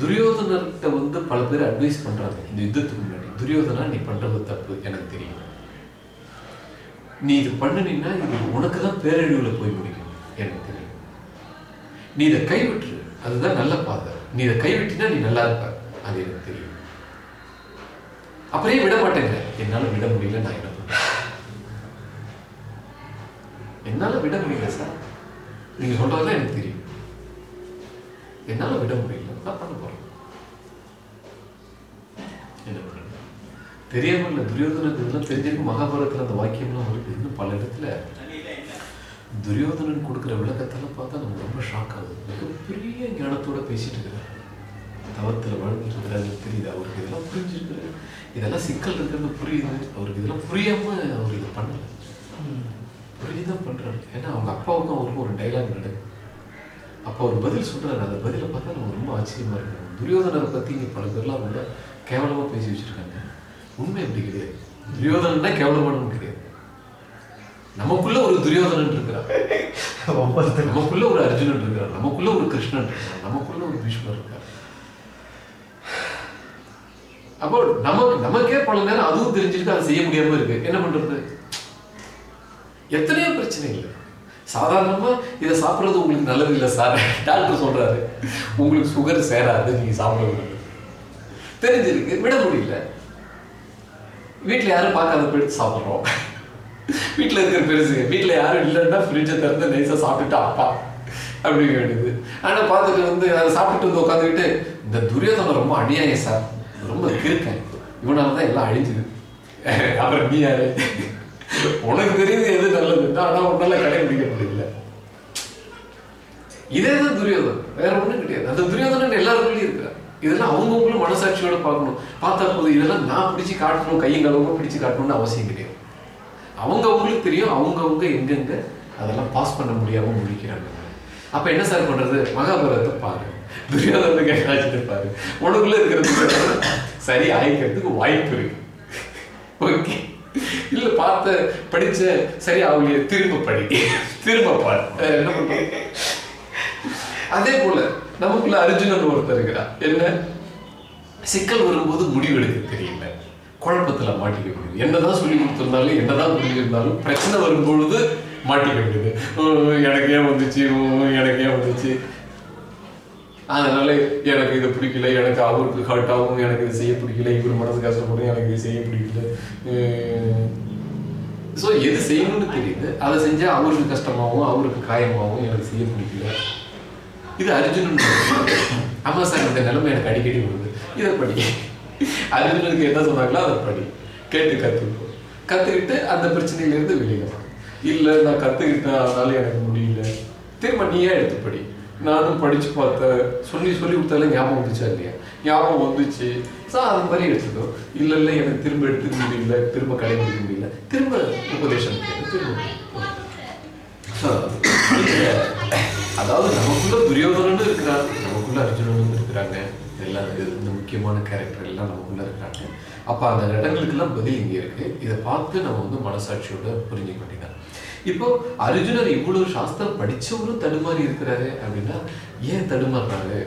துரியோதனர்கிட்ட வந்து பல பேர் அட்வைஸ் பண்றாங்க. இந்த யுத்தத்துக்கு முன்னாடி துரியோதனா நீ பண்றது தப்பு எனக்கு தெரியும். நீ இது பண்ணுனீன்னா இது உனக்கு தான் பேரழிவுல போய் முடிக்கும் எனக்கு தெரியும். நீ இதை கைவிட்டு அதுதான் நல்ல பாதை. நீ இதை கைவிட்டினா நீ நல்லா இருப்ப. அது எனக்கு தெரியும். அப்படியே விட மாட்டேங்க. என்னால விட முடியல நான் என்ன என்னால விட முடியல சார் நீங்க சொல்றதெல்லாம் எனக்கு தெரியும். என்னால விட முடியல. நான் பண்ண போறேன். என்ன பண்றது தெரியாம இல்ல துரியோதனனுக்கு இதெல்லாம் தெரிஞ்சிருக்கு அந்த வாக்கியம்லாம் வருது இன்னும் பல இடத்துல துரியோதனன் கொடுக்குற விளக்கத்தெல்லாம் பார்த்தா நமக்கு ரொம்ப ஷாக் ஆகுது. மிகப்பெரிய ஞானத்தோட பேசிட்டு இருக்கிறார் தவத்தில் வாழ்ந்துட்டு இருக்கிறாரு தெரியுது அவருக்கு இதெல்லாம் புரிஞ்சிருக்கிறாரு இதெல்லாம் சிக்கல் இருக்கிறது புரியுது. அவருக்கு இதெல்லாம் புரியாம அவர் இதை பண்ணல. புரியுதான் பண்றாரு. ஏன்னா அவங்க அப்பாவுக்கும் அவருக்கும் ஒரு டைலாக் நடக்கு அப்போ அவர் பதில் சொல்றாரு. அந்த பதிலை பார்த்தா நம்ம ரொம்ப ஆச்சரியமா இருக்கு. துரியோதனரை பத்தி இங்க பல பேர்லாம் ரொம்ப கேவலமா பேசி வச்சிருக்காங்க. உண்மை அப்படி கிடையாது. துரியோதனன் தான் கேவலமானவன் கிடையாது. நமக்குள்ள ஒரு துரியோதனன் இருக்கிறார். ஒவ்வொருத்தரும் நமக்குள்ள ஒரு அர்ஜுனன் இருக்கிறார். நமக்குள்ள ஒரு கிருஷ்ணன் இருக்கார் நமக்குள்ள ஒரு பீஷ்மர் இருக்கார் அப்போ நமக்கு நமக்கே பல நேரம் அதுவும் தெரிஞ்சிருக்கு அதை செய்ய முடியாம இருக்கு. என்ன பண்றது? எத்தனையோ பிரச்சனை இல்லை சாதாரணமா இதை சாப்பிடுறது உங்களுக்கு நல்லது இல்லை சார். டாக்டர் சொல்றாரு உங்களுக்கு சுகர் சேராது நீங்க சாப்பிடக்கூடாது தெரிஞ்சிருக்கு விட முடியல. வீட்டுல யாரும் பார்க்காத போயிட்டு சாப்பிடுறோம். வீட்டில் இருக்கிற பெருசுங்க வீட்டில் யாரும் இல்லைன்னா ஃப்ரிட்ஜை திறந்து நைஸாக சாப்பிட்டுட்டு அப்பா அப்படிங்க வேண்டியது ஆனால் பார்த்துட்டு வந்து அதை சாப்பிட்டுட்டு வந்து உட்காந்துக்கிட்டு இந்த துரியோதனை ரொம்ப அநியாயம் சார். ரொம்ப கிருக்கேன் இவனால தான் எல்லாம் அழிஞ்சுது. அப்புறம் நீ யாரு? உனக்கு தெரியுது எது நல்லதுன்னா ஆனால் உன்னால கடைபிடிக்க முடியல. இதே தான் துரியோதன். வேற ஒன்றும் கிடையாது. அந்த துரியோதனன் எல்லாருக்குள்ளேயும் இருக்கிறார். இதெல்லாம் அவங்கவுங்களும் மனசாட்சியோட பார்க்கணும். பார்த்தா போது இதெல்லாம் நான் பிடிச்சு காட்டணும் கையும் களவும் பிடிச்சு காட்டணும்னு அவசியம் கிடையாது. அவங்க அவங்களுக்கு தெரியும் அவங்கவுங்க எங்கெங்க? அதெல்லாம் பாஸ் பண்ண முடியாம முடிக்கிறாங்க அப்ப என்ன சார் பண்றது? மகாபாரதத்தை பாரு துரியோதன கேட்டாச்சு பாரு உனக்குள்ள இருக்கிறது சரி ஆயிக்கிறதுக்கு வாய்ப்பு இருக்கு. ஓகே இல்ல பார்த்த படிச்ச சரி அவளைய திரும்ப படி. திரும்ப பாரு வேற என்ன பண்றது? அதே போல நமக்குள்ள அர்ஜுனன் ஒருத்தர் இருக்கிறார். என்ன? சிக்கல் வரும்போது முடிவெடுக்க தெரியல. குழப்பத்தில் மாட்டிக்க முடியுது. என்னதான் சொல்லி கொடுத்துருந்தாலும் என்னதான் புரிஞ்சிருந்தாலும் பிரச்சனை வரும்பொழுது மாட்டிக்க முடியுது எனக்கு ஏன் வந்துச்சு? எனக்கு ஏன் வந்துச்சு? அதனால எனக்கு இது பிடிக்கல எனக்கு அவருக்கு ஹர்ட் ஆகும் எனக்கு இது செய்ய பிடிக்கல இவர் மனசு கஷ்டப்படும் எனக்கு இது செய்ய பிடிக்கல. ஸோ எது செய்யணும்னு தெரியுது. அதை செஞ்சா அவருக்கு கஷ்டமாகவும் அவருக்கு காயமாகவும் எனக்கு செய்ய பிடிக்கல. இது அர்ஜுனன் ஆமா சார் இந்த நிலைமை எனக்கு அடிக்கடி வருது. இதை படிக்க அர்ஜுனனுக்கு என்ன சொன்னாங்களோ அதை படி. கேட்டு கற்றுக்கோ கற்றுக்கிட்டு அந்த பிரச்சனையிலேருந்து வெளியில வா. நான் கற்றுக்கிட்டேன் அதனால எனக்கு முடியல. திரும்ப நீயே எடுத்து படி. நானும் படித்து பார்த்தேன். சொல்லி சொல்லி கொடுத்தாலும் ஞாபகம் வந்துச்சா இல்லையா? ஞாபகம் வந்துச்சு. ஸோ அது மாதிரி எடுத்துக்கோ. இல்லை இல்லை எனக்கு திரும்ப எடுத்துக்க முடியல. திரும்ப கடைபிடிக்க முடியல. திரும்ப உபதேசம் திரும்ப அதாவது நமக்குள்ள துரியோதனன் இருக்கிறார் நமக்குள்ள அர்ஜுனனும் இருக்கிறாங்க. எல்லாம் இருக்குது இந்த முக்கியமான கேரக்டர் எல்லாம் நமக்குள்ளே இருக்காங்க. அப்ப அந்த இடங்களுக்கெல்லாம் பதில் இங்க இருக்கு. இதை பார்த்து நம்ம வந்து மனசாட்சியோட புரிஞ்சுக்க வேண்டியதான் இப்போ அர்ஜுனர் இவ்வளவு சாஸ்திரம் படிச்சவரும் தடுமாறி இருக்கிறாரு அப்படின்னா ஏன் தடுமாறுறாரு?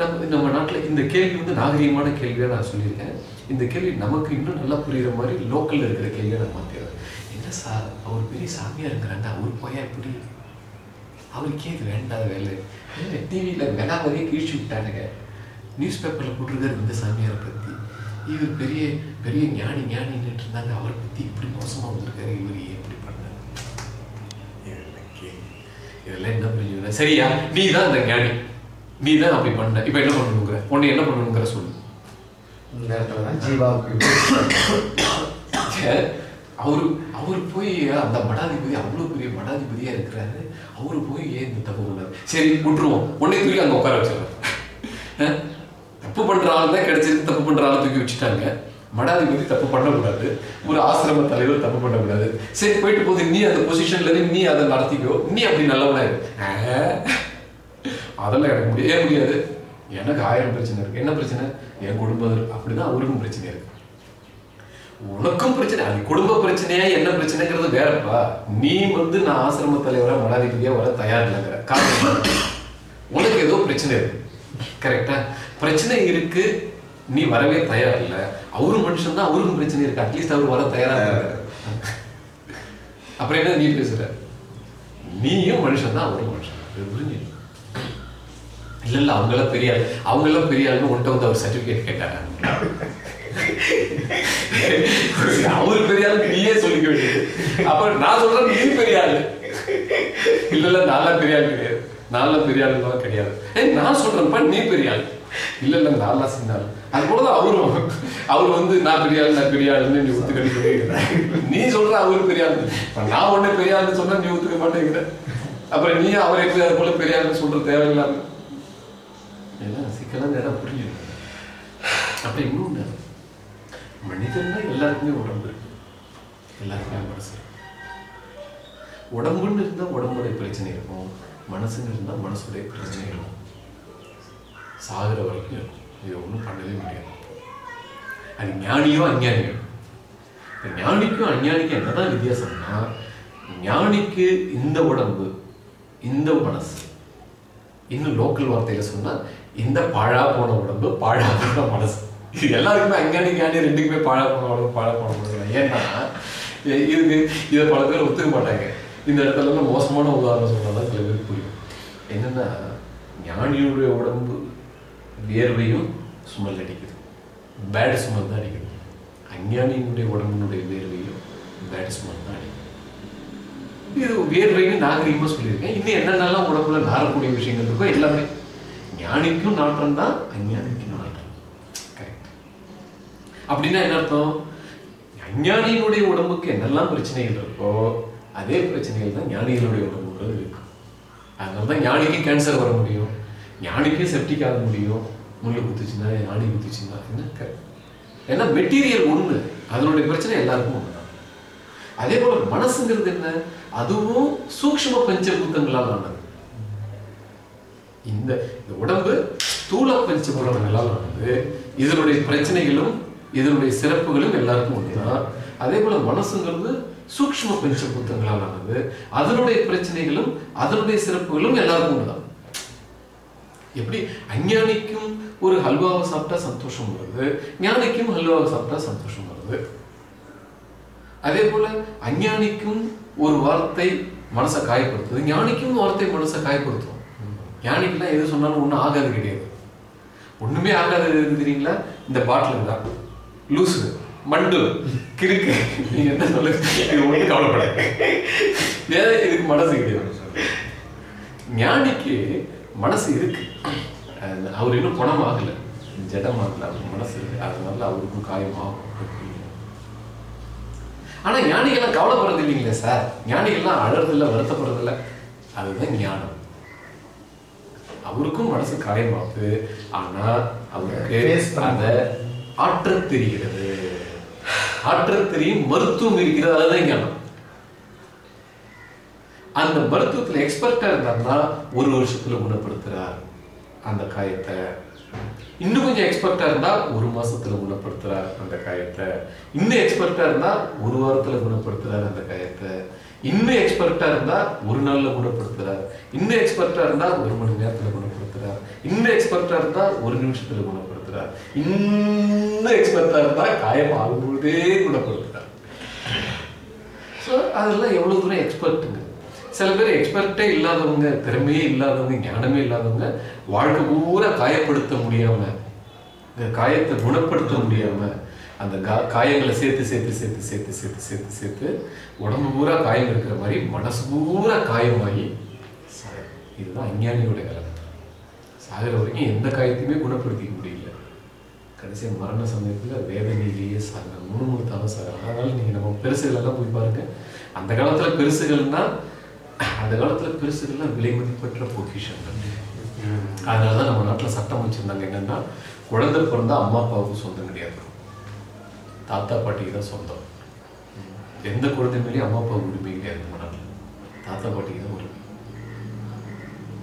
நம்ம நம்ம நாட்டுல இந்த கேள்வி வந்து நாகரீகமான கேள்வியாக நான் சொல்லியிருக்கேன். இந்த கேள்வி நமக்கு இன்னும் நல்லா புரியுற மாதிரி லோக்கல்ல இருக்கிற கேள்வியா நான் மாற்றிடுறேன் என்ன சார்? அவர் பெரிய சாமியா இருக்கிறாங்க. அவர் போயா எப்படி அவருக்கே இது வேண்டாத வேலை. டிவியில் வேணா வரையே கீழ்ச்சி விட்டானுங்க. நியூஸ் பேப்பரில் போட்டிருக்காரு இந்த சாமியாரை பற்றி இவர் பெரிய பெரிய ஞானி ஞானின்னு இருந்தாங்க. அவரை பற்றி இப்படி மோசமாக வந்திருக்காரு. இவர் ஏன் இப்படி பண்ணாரு? இதெல்லாம் என்ன புரிஞ்சுக்கிற சரியா? நீ தான் அந்த ஞானி. நீ தான் அப்படி பண்ண. இப்போ என்ன பண்ணணுங்கிற? உன்னை என்ன பண்ணணுங்கிற சொல்லு. அவரு அவரு போய் அந்த மடாதிபதி அவ்வளவு பெரிய மடாதிபதியா இருக்கிறாரு. அவரு போய் ஏன் இந்த தப்பு பண்ணாரு? சரி விட்டுருவோம். உடனே தூக்கி அங்க உட்கார வச்சிடலாம் தப்பு பண்ற ஆள் தான் கிடைச்சிருக்கு தப்பு பண்ற ஆள் தூக்கி வச்சுட்டாங்க. மடாதிபதி தப்பு பண்ணக்கூடாது. ஒரு ஆசிரம தலைவர் தப்பு பண்ணக்கூடாது. சரி போயிட்டு போது நீ அந்த பொசிஷன்ல இருந்து நீ அதை நடத்திக்கோ. நீ அப்படி நல்லவனாரு ஆஹ். அதெல்லாம் எனக்கு முடியவே முடியாது? எனக்கு ஆயிரம் பிரச்சனை இருக்கு. என்ன பிரச்சனை? என் குடும்பம் அப்படிதான் அவருக்கும் பிரச்சனை இருக்கு. உனக்கும் பிரச்சனை. அது குடும்ப பிரச்சனையா என்ன பிரச்சனைங்கிறது வேறப்பா. நீ வந்து நான் ஆசிரம தலைவரா மடாதிபதியா வர தயார் இல்லைங்கிற. காரணம் உனக்கு ஏதோ பிரச்சனை இருக்கு. கரெக்டா பிரச்சனை இருக்கு நீ வரவே தயார் இல்ல அவரும் மனுஷன் தான் அவருக்கும் பிரச்சனை இருக்கு. அட்லீஸ்ட் அவர் வர தயாரா இருக்காரு. அப்புறம் என்ன நீ பேசுற? நீயும் மனுஷன் தான் அவரும் மனுஷன் புரிஞ்சு இல்ல இல்ல அவங்க எல்லாம் பெரிய ஆள். அவங்க எல்லாம் பெரிய ஆளுன்னு உன்கிட்ட வந்து அவர் சர்டிபிகேட் கேட்டாங்க அவரு பெரிய ஆளுக்கு நீயே சொல்லிக்க வேண்டியது. அப்புறம் நான் சொல்றேன் நீ பெரிய ஆளு. இல்ல இல்ல நான்லாம் பெரிய ஆள் கிடையாது. நான்லாம் பெரிய ஆளுலாம் கிடையாது. ஏய் நான் சொல்றேன்ப்பா நீ பெரிய ஆள். இல்ல இல்ல நான்லாம் சின்ன ஆள். அது போலதான் அவரும் அவர் வந்து நான் பெரிய ஆள் நான் பெரிய ஆளுன்னு நீ ஒத்துக்கடி நீ சொல்ற அவரு பெரிய நான் ஒண்ணு பெரிய சொன்னா நீ ஒத்துக்க மாட்டேங்கிற. அப்புறம் நீ அவரை எப்படி அது போல பெரியாளுன்னு சொல்ற தேவையில்லாம. எல்லாம் சிக்கலாம் நேரம் புரியுது. அப்ப இன்னொன்று தான் எல்லாருக்குமே உடம்பு இருக்கு. எல்லாருக்குமே மனசு உடம்புன்னு இருந்தா உடம்புடைய பிரச்சனை இருக்கும். மனசுங்க இருந்தால் மனசுடைய பிரச்சனை இருக்கும். சாகிற வரைக்கும் இருக்கும். இதை ஒன்றும் பண்ணவே முடியாது. அது ஞானியோ அஞ்ஞானியோ. இப்போ ஞானிக்கும் அஞ்ஞானிக்கும் என்னதான் வித்தியாசம்னா ஞானிக்கு இந்த உடம்பு இந்த மனசு. இன்னும் லோக்கல் வார்த்தையில சொன்னால் இந்த பாழா போன உடம்பு பாழா போன மனசு. இது எல்லாருக்குமே அஞ்ஞானி ஞானி ரெண்டுக்குமே பாழா போன உடம்பு பாழா போன மனசு ஏன்னா இது இதை பல பேர் ஒத்துக்க மாட்டாங்க. இந்த இடத்துல மோசமான உதாரணம் சொன்னாதான் சில பேருக்கு புரியும். என்னன்னா ஞானியுடைய உடம்பு வேர்வையும் சுமல் அடிக்குது. பேட் ஸ்மெல் தான் அடிக்குது. அஞ்ஞானியினுடைய உடம்பினுடைய வேர்வையும் பேட் ஸ்மெல் தான் அடிக்குது. இது வேர்வைன்னு நாகரிகமா சொல்லியிருக்கேன். இன்னும் என்னென்னலாம் உடம்புல நாரக்கூடிய விஷயங்கள் இருக்கோ எல்லாமே ஞானிக்கும் நாற்றம் தான் அஞ்ஞானிக்கும் நாற்றம். கரெக்ட் அப்படின்னா என்ன அர்த்தம்? அஞ்ஞானியினுடைய உடம்புக்கு என்னெல்லாம் பிரச்சனைகள் இருக்கோ அதே பிரச்சனைகள் தான் ஞானிகளுடைய உடம்புக்கு இருக்கும் அதனால தான் ஞானிக்கு கேன்சர் வர முடியும். ஞானிக்கு செப்டிக் ஆக முடியும். முள்ளு குத்துச்சுன்னா ஞானி குத்துச்சுன்னா என்ன க- ஏன்னா மெட்டீரியல் ஒன்று அதனுடைய பிரச்சனை எல்லாருக்கும் ஒன்று அதே போல மனசுங்கிறது என்ன? அதுவும் சூக்ஷ்ம பஞ்சபூத்தங்களால் ஆனது. இந்த இந்த உடம்பு ஸ்தூல பஞ்சபூதங்களால் ஆனது. இதனுடைய பிரச்சனைகளும் இதனுடைய சிறப்புகளும் எல்லாருக்கும் ஒண்ணுதான். அதே போல மனசுங்கிறது சூக்ஷ்ம பஞ்சபூதங்களால் ஆனது அதனுடைய பிரச்சனைகளும் அதனுடைய சிறப்புகளும் எல்லாருக்கும் உண்டுதான். எப்படி? அஞ்ஞானிக்கும் ஒரு ஹல்வாவை சாப்பிட்டா சந்தோஷம் வருது. ஞானிக்கும் ஹல்வாவை சாப்பிட்டா சந்தோஷம் வருது. அதே போல அஞ்ஞானிக்கும் ஒரு வார்த்தை மனசை காயப்படுத்துது. ஞானிக்கும் வார்த்தை மனசை காயப்படுத்தும். ஞானிக்கெல்லாம் எது சொன்னாலும் ஒன்றும் ஆகாது கிடையாது. ஒண்ணுமே ஆகாது தெரியுங்களா? இந்த பாட்டில் தான். லூசு மண்டு. கிறுக்கு. நீங்க என்ன சொல்ல? இது ஒண்ணு கவலைப்படாது. ஏன் இதுக்கு மனசு கிடையாது ஞானிக்கு மனசு இருக்கு. அவர் இன்னும் குணம் ஆகல ஜடம் ஆகல அவருக்கு மனசு இருக்கு. அதனால அவருக்கும் காயம் ஆகும் ஆனா ஞானிகள்லாம் கவலைப்படுறது இல்லைங்களே சார். ஞானிகள்லாம் அழறது இல்ல வருத்தப்படுறது இல்ல அதுதான் ஞானம். அவருக்கும் மனசு காயமாகுது. ஆனா அவருக்கு அத ஆற்றத் தெரிகிறது. ஆற்றத் தெரியும் மருத்துவம் இருக்கிறது அதுதான் ஞானம் அந்த மருத்துவத்துல எக்ஸ்பர்ட்டா இருந்தாருன்னா ஒரு வருஷத்துல குணப்படுத்துறார் அந்த காயத்தை. இன்னும் கொஞ்சம் எக்ஸ்பர்ட்டா இருந்தா ஒரு மாசத்துல குணப்படுத்துறார் அந்த காயத்தை. இன்னும் எக்ஸ்பர்ட்டா இருந்தா ஒரு வாரத்துல குணப்படுத்துறார் அந்த காயத்தை. இன்னும் எக்ஸ்பர்ட்டா இருந்தா ஒரு நாள்ல குணப்படுத்துகிறார் இன்னும் எக்ஸ்பர்ட்டா இருந்தா ஒரு மணி நேரத்துல குணப்படுத்துகிறார் இன்னும் எக்ஸ்பர்ட்டா இருந்தா ஒரு நிமிஷத்துல குணப்படுத்துகிறார் இன்னும் எக்ஸ்பர்ட்டா இருந்தா காயம் ஆகும்போதே குணப்படுத்துறார் ஸோ அதெல்லாம் எவ்வளவு தூரம் எக்ஸ்பர்ட்டுங்க சில பேர் எக்ஸ்பர்ட்டே இல்லாதவங்க திறமையே இல்லாதவங்க ஞானமே இல்லாதவங்க வாழ்க்கை பூரா காயப்படுத்த முடியாம காயத்தை குணப்படுத்த முடியாம அந்த கா- காயங்களை சேர்த்து சேர்த்து சேர்த்து சேர்த்து சேர்த்து சேர்த்து சேர்த்து உடம்பு பூரா காயம் இருக்கிற மாதிரி மனசு பூரா காயமாகி. இதுதான் அஞ்ஞானியோட நிலைமை சாகிற வரைக்கும் எந்த காயத்தையுமே குணப்படுத்திக்க முடியல. கடைசியா மரண சமயத்துல வேதனையிலேயே சாகிறாங்க முணுமுணுத்தாலும் சாகிறாங்க அதனால நீங்க நம்ம பெருசுகள் எல்லாம் போய் பாருங்க. அந்த காலத்துல பெருசுகள்னா அந்த காலத்துல பெருசுகள்லாம் விலை மதிப்பற்ற பொக்கிஷங்கள். அதனாலதான் நம்ம நாட்டுல சட்டம் வச்சிருந்தாங்க. என்னன்னா குழந்தை பிறந்தா அம்மா அப்பாவுக்கு சொந்தம் கிடையாது. தாத்தா பாட்டிக்கு தான் சொந்தம். எந்த குழந்தைமேலையும் அம்மா அப்பா உரிமை கிடையாது நம்ம தாத்தா பாட்டிக்கு தான் உரிமை.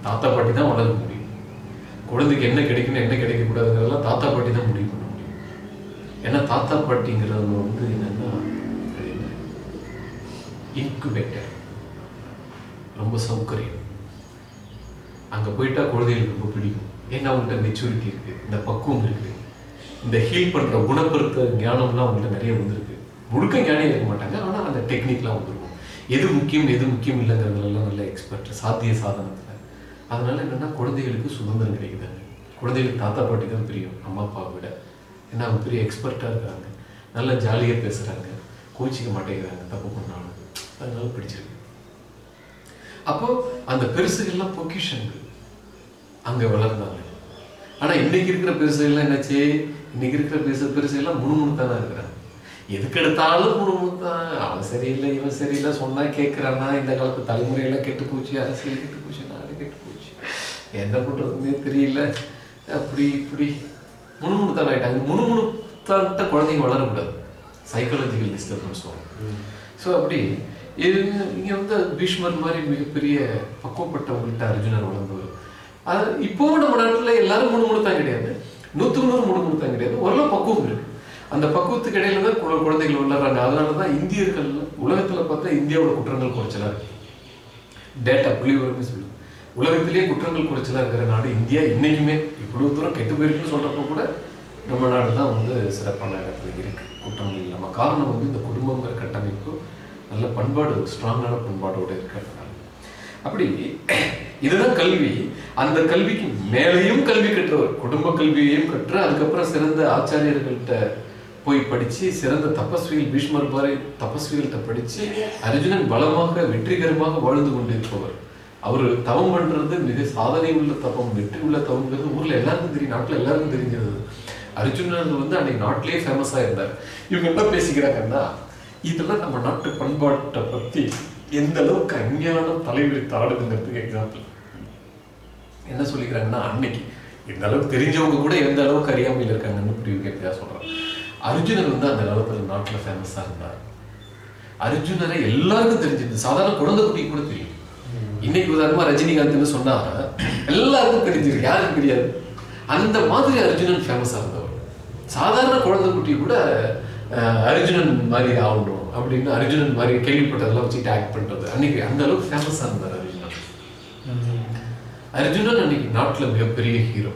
தாத்தா பாட்டி தான் வளர்க்க முடியும். குழந்தைக்கு என்ன கிடைக்கணும் என்ன கிடைக்கக்கூடாதுங்கிறதெல்லாம் தாத்தா பாட்டி தான் முடிவு பண்ண முடியும். ஏன்னா தாத்தா பாட்டிங்கிறது வந்து என்னன்னா இன்குபேட்டர் ரொம்ப சௌகரியம். அங்க போயிட்டா குழந்தைகளுக்கு ரொம்ப பிடிக்கும். ஏன்னா அவங்கள்ட்ட மெச்சூரிட்டி இருக்கு. இந்த பக்குவம் இருக்கு. இந்த ஹீல் பண்ணுற குணப்படுத்த ஞானம்லாம் அவங்கள்ட்ட நிறைய வந்திருக்கு. முழுக்க ஞானம் இருக்க மாட்டாங்க ஆனா அந்த டெக்னிக்லாம் வந்துருக்கும். எது முக்கியம் எது முக்கியம் இல்லைங்கிறதுலாம் நல்ல எக்ஸ்பர்ட் சாத்திய சாதனத்துல. அதனால என்னன்னா குழந்தைகளுக்கு சுதந்திரம் கிடைக்குதாங்க. குழந்தைகளுக்கு தாத்தா பாட்டி தான் பிரியும் அம்மா அப்பாவை விட. ஏன்னா அவங்க பெரிய எக்ஸ்பர்ட்டாக இருக்காங்க. நல்லா ஜாலியா பேசுறாங்க. கோச்சிக்க மாட்டேங்கிறாங்க தப்பு பண்ணாலும். அதனால பிடிச்சிருக்கு. அப்போ அந்த பெருசுகள்லாம் பொக்கிஷன்கள் அங்க வளர்ந்தாங்க. ஆனா இன்னைக்கு இருக்கிற பெருசுகள்லாம் என்னாச்சு? இன்னைக்கு இருக்கிற பெருசு பெருசுகள்லாம் முணுமுணுத்தானா இருக்கிறாங்க எதுக்கு எடுத்தாலும் முணுமுணுத்தான் அவன் சரியில்லை இவன் சரியில்லை சொன்னா கேட்கிறானா இந்த காலத்து தலைமுறையெல்லாம் கெட்டு போச்சு அரசியல் கெட்டு போச்சு நாடு கெட்டு போச்சு. என்ன பண்றதுன்னே தெரியல. அப்படி இப்படி. முணுமுணுத்தான் ஆயிட்டாங்க முணுமுணுத்தான்ட்ட குழந்தைங்க வளரக்கூடாது. சைக்காலஜிக்கல் டிஸ்டர்பன்ஸ் வரும். ஸோ அப்படி. இது இங்க வந்து பீஷ்மர் மாதிரி மிகப்பெரிய பக்குவப்பட்டவங்கள்ட்ட அர்ஜுனர் வளர்ந்தவர் அது இப்போ நம்ம நாட்டுல எல்லாரும் மூணு மூணு தான் கிடையாது. நூற்றுக்கு நூறு மூணு மூணு தான் கிடையாது ஓரளவு பக்குவம் இருக்கு. அந்த பக்குவத்துக்கு இடையில தான் குழ- குழந்தைகள் வளர்றாங்க. அதனால தான் இந்தியர்கள் உலகத்தில் பார்த்தா இந்தியாவோட குற்றங்கள் குறைச்சலா இருக்கு. டேட்டா புள்ளி விவரமே சொல்லுது உலகத்திலேயே குற்றங்கள் குறைச்சலா இருக்கிற நாடு இந்தியா. இன்னைக்குமே இவ்வளவு தூரம் கெட்டு போயிருக்குன்னு சொல்கிறப்ப கூட நம்ம நாடு தான் வந்து சிறப்பான இடத்துல இருக்கு. குற்றங்கள் இல்லாமல் காரணம் வந்து இந்த குடும்பங்கிற கட்டமைப்பு நல்ல பண்பாடு ஸ்ட்ராங்கான பண்பாடோட இருக்கிறதுனால. அப்படி இதுதான் கல்வி. அந்த கல்விக்கு மேலேயும் கல்வி கற்றவர் குடும்ப கல்வியையும் கற்று அதுக்கப்புறம் சிறந்த ஆச்சாரியர்கள்ட்ட போய் படிச்சு சிறந்த தபஸ்வியில் பீஷ்மர் பாரி தபஸ்விகள்கிட்ட படிச்சு அர்ஜுனன் பலமாக வெற்றிகரமாக வாழ்ந்து கொண்டிருப்பவர். அவர் தவம் பண்றது மிக சாதனை உள்ள தவம் வெற்றி உள்ள தவம்ங்கிறது ஊர்ல எல்லாருக்கும் தெரியும் நாட்டுல எல்லாருக்கும் தெரிஞ்சது. அர்ஜுனன் வந்து அன்னைக்கு நாட்டிலேயே ஃபேமஸா இருந்தார் இவங்க என்ன பேசிக்கிறாங்கன்னா இதெல்லாம் நம்ம நாட்டு பண்பாட்டை பத்தி எந்த அளவுக்கு அஞ்ஞானம் தலைவிரித்து ஆடுதுங்கிறதுக்கு எக்ஸாம்பிள் என்ன சொல்லிக்கிறாங்கன்னா அன்னைக்கு இந்த அளவுக்கு தெரிஞ்சவங்க கூட எந்த அளவுக்கு அறியாமையில் இருக்காங்கன்னு கேட்கா சொல்றேன் அர்ஜுனர் வந்து அந்த காலத்துல நாட்டுல ஃபேமஸா இருந்தார். அர்ஜுனரை எல்லாருக்கும் தெரிஞ்சது சாதாரண குழந்தை குட்டிக்கு கூட தெரியும். இன்னைக்கு உதாரணமா ரஜினிகாந்த்னு சொன்னா எல்லாருக்கும் தெரிஞ்சிருக்கு. யாருக்கும் தெரியாது? அந்த மாதிரி அர்ஜுனன் ஃபேமஸா இருந்தவர். சாதாரண குழந்தை குட்டி கூட அர்ஜுனன் மாதிரி ஆகணும். அப்படின்னு அர்ஜுனன் மாதிரி கேள்விப்பட்டதெல்லாம் வச்சுட்டு ஆக்ட் பண்றது. அன்னைக்கு அந்த அளவுக்கு ஃபேமஸா இருந்தார் அர்ஜுனன் அர்ஜுனன் அன்னைக்கு நாட்டில் மிகப்பெரிய ஹீரோ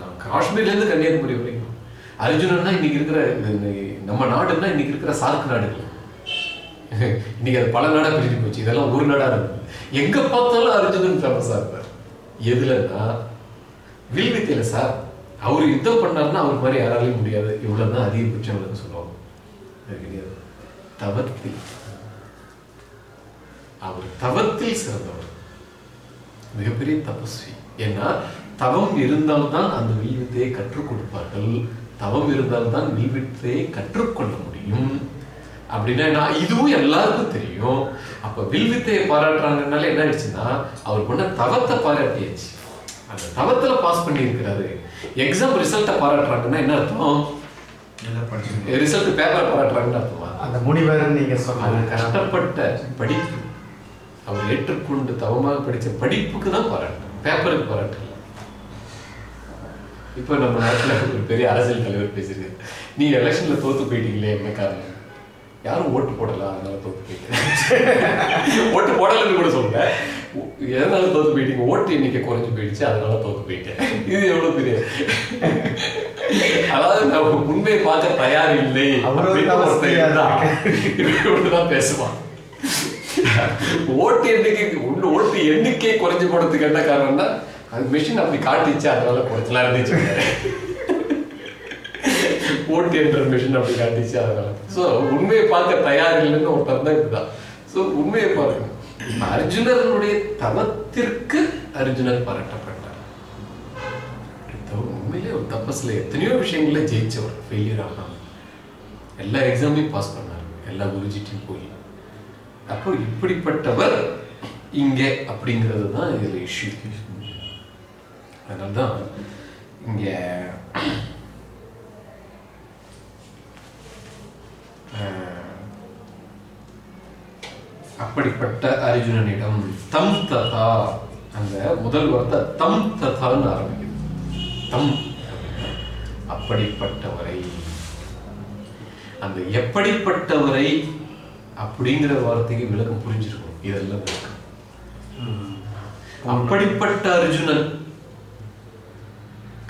நான் காஷ்மீர்லேருந்து கன்னியாகுமரி வரைக்கும். அர்ஜுனன்னா இன்னைக்கு இருக்கிற நம்ம நாடுன்னா இன்னைக்கு இருக்கிற சார்க் நாடுகள். இன்னைக்கு அது பல நாடாக பிரிஞ்சு போச்சு. இதெல்லாம் ஒரு நாடாக இருந்தது எங்கே பார்த்தாலும் அர்ஜுனன் ஃபேமஸாக இருப்பார். எதுலன்னா வில்வித்தையில சார் அவர் யுத்தம் பண்ணாருன்னா அவர் மாதிரி யாராலையும் முடியாது. இவ்வளவுதான் அதிகபட்சம் சொல்லுவாங்க. அது கிடையாது தவத்தில். அவர் தவத்தில் சிறந்தவர். மிகப்பெரிய தபஸ்வி. ஏன்னா தவம் இருந்தால்தான் அந்த வில்வித்தையை கற்றுக் கொடுப்பார்கள். தவம் இருந்தால்தான் வில்வித்தையை கற்றுக்கொள்ள முடியும். அப்படின்னா நான் இதுவும் எல்லாருக்கும் தெரியும். அப்ப வில்வித்தையை பாராட்டுறாங்கனால என்ன ஆயிடுச்சுன்னா அவர் பண்ண தவத்தை பாராட்டியாச்சு. அந்த தவத்துல பாஸ் பண்ணியிருக்கிறாரு. எக்ஸாம் ரிசல்ட்டை பாராட்டுறாங்கன்னா என்ன அர்த்தம்? ரிசல்ட் பேப்பர் பாராட்டுறாங்கன்னு அர்த்தமா? அந்த முனிவர்னு நீங்க சொன்னாங்க கஷ்டப்பட்ட படிப்பு. அவர் ஏற்றுக்கொண்டு தவமாக படிச்ச படிப்புக்கு தான் பாராட்டு பேப்பருக்கு பாராட்டு. இப்ப நம்ம நாட்டுல ஒரு பெரிய அரசியல் தலைவர் பேசியிருக்காரு. நீங்க எலெக்ஷன்ல தோத்து போயிட்டீங்களே என்ன காரணம்? யாரும் ஓட்டு போடல அதனால தோத்து போயிட்டேன். ஓட்டு போடலன்னு கூட சொல்ல எதனால தோத்து போயிட்டீங்க? ஓட்டு எண்ணிக்கை குறைஞ்சு போயிடுச்சு அதனால தோத்து போயிட்டேன். இது எவ்வளவு பெரிய அதாவது நம்ம உண்மையை பார்க்க தயார் இல்லை தான். பேசுவான். ஓட்டு எண்ணிக்கை ஒண்ணு ஓட்டு எண்ணிக்கை குறைஞ்சு போனதுக்கு என்ன காரணம்னா அது மிஷின் அப்படி காட்டிச்சு அதனால குறைச்சலாம் இருந்துச்சு. ஓட்டு என்ற மிஷின் அப்படி காட்டிச்சு அதனால. சோ உண்மையை பார்க்க தயார் இல்லைன்னு ஒருத்தர் தான் இதுதான். சோ உண்மையை பாருங்க. அர்ஜுனனுடைய தவத்திற்கு அர்ஜுனர் பாராட்டப்பட்டார். உண்மையிலே ஒரு தப்பஸ்ல எத்தனையோ விஷயங்கள்ல ஜெயிச்சவர் ஃபெயிலியர் ஆகாம. எல்லா எக்ஸாமையும் பாஸ் பண்ணார். எல்லா குருஜிட்டையும் போய். அப்போ இப்படிப்பட்டவர் இங்கே அப்படிங்கிறது தான் இதில் இஷ்யூ அதனால தான் இங்கே அப்படிப்பட்ட அர்ஜுனனிடம் தம் ததா அந்த முதல் வார்த்தை தம் ததான்னு ஆரம்பிக்குது. தம் அப்படிப்பட்டவரை. அந்த எப்படிப்பட்டவரை அப்படிங்கிற வார்த்தைக்கு விளக்கம் புரிஞ்சிருக்கும் இதெல்லாம் விளக்கம். அப்படிப்பட்ட அர்ஜுனன்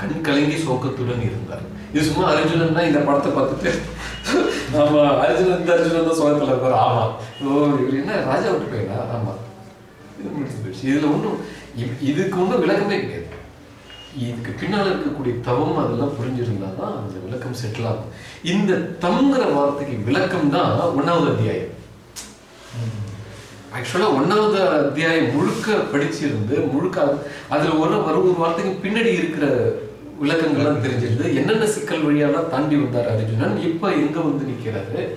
கண் கலங்கி சோக்கத்துடன் இருந்தார். இது சும்மா அர்ஜுனன்னா இந்த படத்தை பார்த்துட்டு ஆமா அர்ஜுனன் இந்த அர்ஜுனன் தான் சோகத்தில் இருப்பார். ஆமா. ஓ இவர் என்ன ராஜா விட்டு போயிடா ஆமா. இது முடிச்சு போயிடுச்சு இதுல ஒன்றும் இதுக்கு ஒன்றும் விளக்கமே கிடையாது. இதுக்கு பின்னால் இருக்கக்கூடிய தவம் அதெல்லாம் புரிஞ்சிருந்தா தான் அந்த விளக்கம் செட்டில் ஆகும். இந்த தம்ங்கிற வார்த்தைக்கு விளக்கம் தான் ஒன்னாவது அத்தியாயம். ஆக்சுவலா ஒன்றாவது அத்தியாயம் முழுக்க படிச்சிருந்து முழுக்க அதில் ஒரு ஒரு வார்த்தைக்கு பின்னாடி இருக்கிற விளக்கங்கள்லாம் தெரிஞ்சிருது. என்னென்ன சிக்கல் வழியெல்லாம் தாண்டி வந்தார் அர்ஜுனன். இப்ப எங்க வந்து நிக்கிறாரு?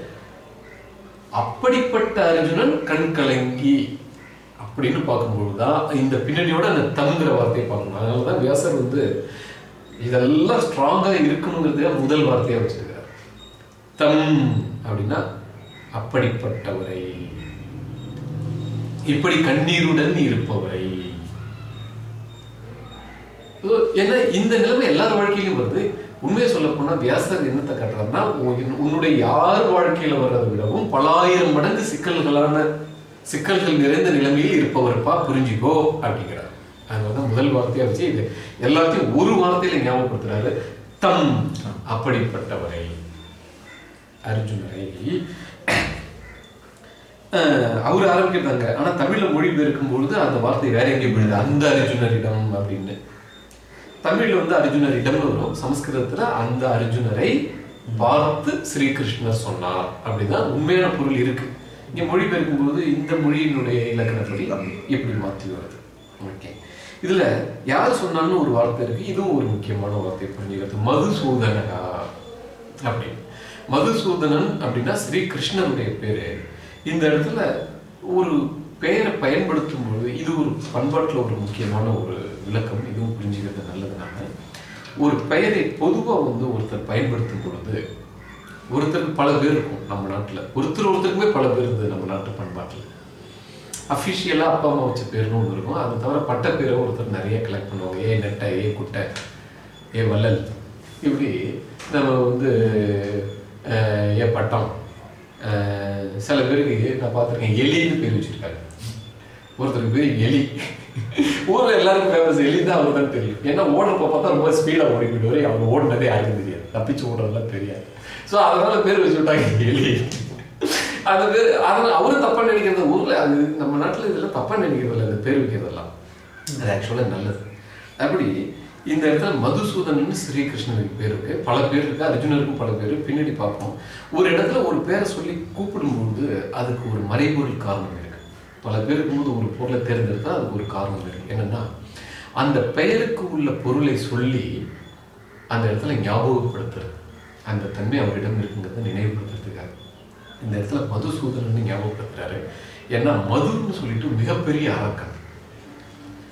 அப்படிப்பட்ட அர்ஜுனன் கண் கலங்கி அப்படின்னு பார்க்கும்பொழுதுதான் இந்த பின்னணியோட அந்த தங்குற வார்த்தையை பார்க்கணும். அதனாலதான் வியாசர் வந்து இதெல்லாம் ஸ்ட்ராங்கா இருக்கணுங்கிறதுக்காக முதல் வார்த்தையா வச்சிருக்கிறார் தம் அப்படின்னா அப்படிப்பட்டவரை. இப்படி கண்ணீருடன் இருப்பவரை. ஏன்னா இந்த நிலைமை எல்லார் வாழ்க்கையிலும் வருது. உண்மையை சொல்ல போனா வியாசர் என்னத்தை காட்டுறாருன்னா உன் உன்னுடைய யார் வாழ்க்கையில வர்றதை விடவும் பலாயிரம் மடங்கு சிக்கல்களான சிக்கல்கள் நிறைந்த நிலைமையில் இருப்பவர்ப்பா புரிஞ்சுக்கோ அப்படிங்கிறார். அதனாலதான் முதல் வார்த்தையா வச்சு இது எல்லாத்தையும் ஒரு வார்த்தையில ஞாபகப்படுத்துறாரு. தம் அப்படிப்பட்டவரை. அர்ஜுனரை. அவர் ஆரம்பிக்கிறாங்க. ஆனா தமிழ்ல மொழிபெயர்க்கும் பொழுது அந்த வார்த்தை வேற எங்கே போயிடுது அந்த அர்ஜுனரிடம் அப்படின்னு. தமிழ்ல வந்து அர்ஜுனரிடம் வரும். சமஸ்கிருதத்துல அந்த அர்ஜுனரை பார்த்து ஸ்ரீகிருஷ்ணர் சொன்னார். அப்படிதான் உண்மையான பொருள் இருக்கு. இங்க மொழிபெயர்க்கும் போது இந்த மொழியினுடைய இலக்கணப்படி எப்படி மாற்றி வருது ஓகே இதுல யார் சொன்னாலும் ஒரு வார்த்தை இருக்கு. இதுவும் ஒரு முக்கியமான வார்த்தை புரிஞ்சுக்கிறது மதுசூதனகா அப்படின்னு. மதுசூதனன் அப்படின்னா ஸ்ரீகிருஷ்ணனுடைய பேரு. இந்த இடத்துல ஒரு பெயரை பயன்படுத்தும் பொழுது இது ஒரு பண்பாட்டுல ஒரு முக்கியமான ஒரு விளக்கம் இதுவும் புரிஞ்சுக்கிறது நல்லதுனால ஒரு பெயரை பொதுவாக வந்து ஒருத்தர் பயன்படுத்தும் பொழுது ஒருத்தருக்கு பல பேர் இருக்கும் நம்ம நாட்டில். ஒருத்தர் ஒருத்தருக்குமே பல பேர் இருந்தது நம்ம நாட்டு பண்பாட்டில். அஃபிஷியலாக அப்பா அம்மா வச்ச பேர்னு ஒன்று இருக்கும். அது தவிர பட்ட பேரை ஒருத்தர் நிறைய கலெக்ட் பண்ணுவாங்க. ஏ நெட்டை ஏ குட்டை ஏ வள்ளல். இப்படி நம்ம வந்து ஏ பட்டம். சில பேருக்கு நான் பார்த்துருக்கேன் எலின்னு பேர் வச்சுருக்காங்க. ஒருத்தருக்கு பேர் எலி. *laughs* ஊர்ல எல்லாருக்கும் ஃபேமஸ் எலி தான் அவருக்கு தான் தெரியும். ஏன்னா ஓடுறப்ப பார்த்தா ரொம்ப ஸ்பீடாக ஓடிக்கிட்டு போயிடுவாரு அவங்க ஓடினதே யாருக்கும் தெரியாது. தப்பிச்சு ஓடுறதெல்லாம் தெரியாது. ஸோ அதனால பேர் வச்சு விட்டாங்க எலி. அந்த பேர் அதனால அவரும் தப்பா நினைக்கிறது ஊர்ல அது நம்ம நாட்டுல இதெல்லாம் தப்பா நினைக்கிறதில்ல அந்த பேர் வைக்கிறதெல்லாம். அது ஆக்சுவலாக நல்லது. அப்படி இந்த இடத்துல மதுசூதனன் ஸ்ரீகிருஷ்ணனுக்கு பேர் இருக்கு. பல பேர் இருக்கு. அர்ஜுனருக்கும் பல பேர் பின்னாடி பார்ப்போம். ஒரு இடத்துல ஒரு பேரை சொல்லி கூப்பிடும்போது அதுக்கு ஒரு மறைபொருள் காரணம் இருக்கு. பல பேர் இருக்கும்போது ஒரு பொருளை தேர்ந்தெடுத்தால் அதுக்கு ஒரு காரணம் இருக்குது என்னென்னா அந்த பெயருக்கு உள்ள பொருளை சொல்லி அந்த இடத்துல ஞாபகப்படுத்துறது. அந்த தன்மை அவரிடம் இருக்குங்கிறத நினைவுபடுத்துறதுக்காக. இந்த இடத்துல மதுசூதனன்னு ஞாபகப்படுத்துறாரு. ஏன்னா மதுன்னு சொல்லிட்டு மிகப்பெரிய அரக்கன்.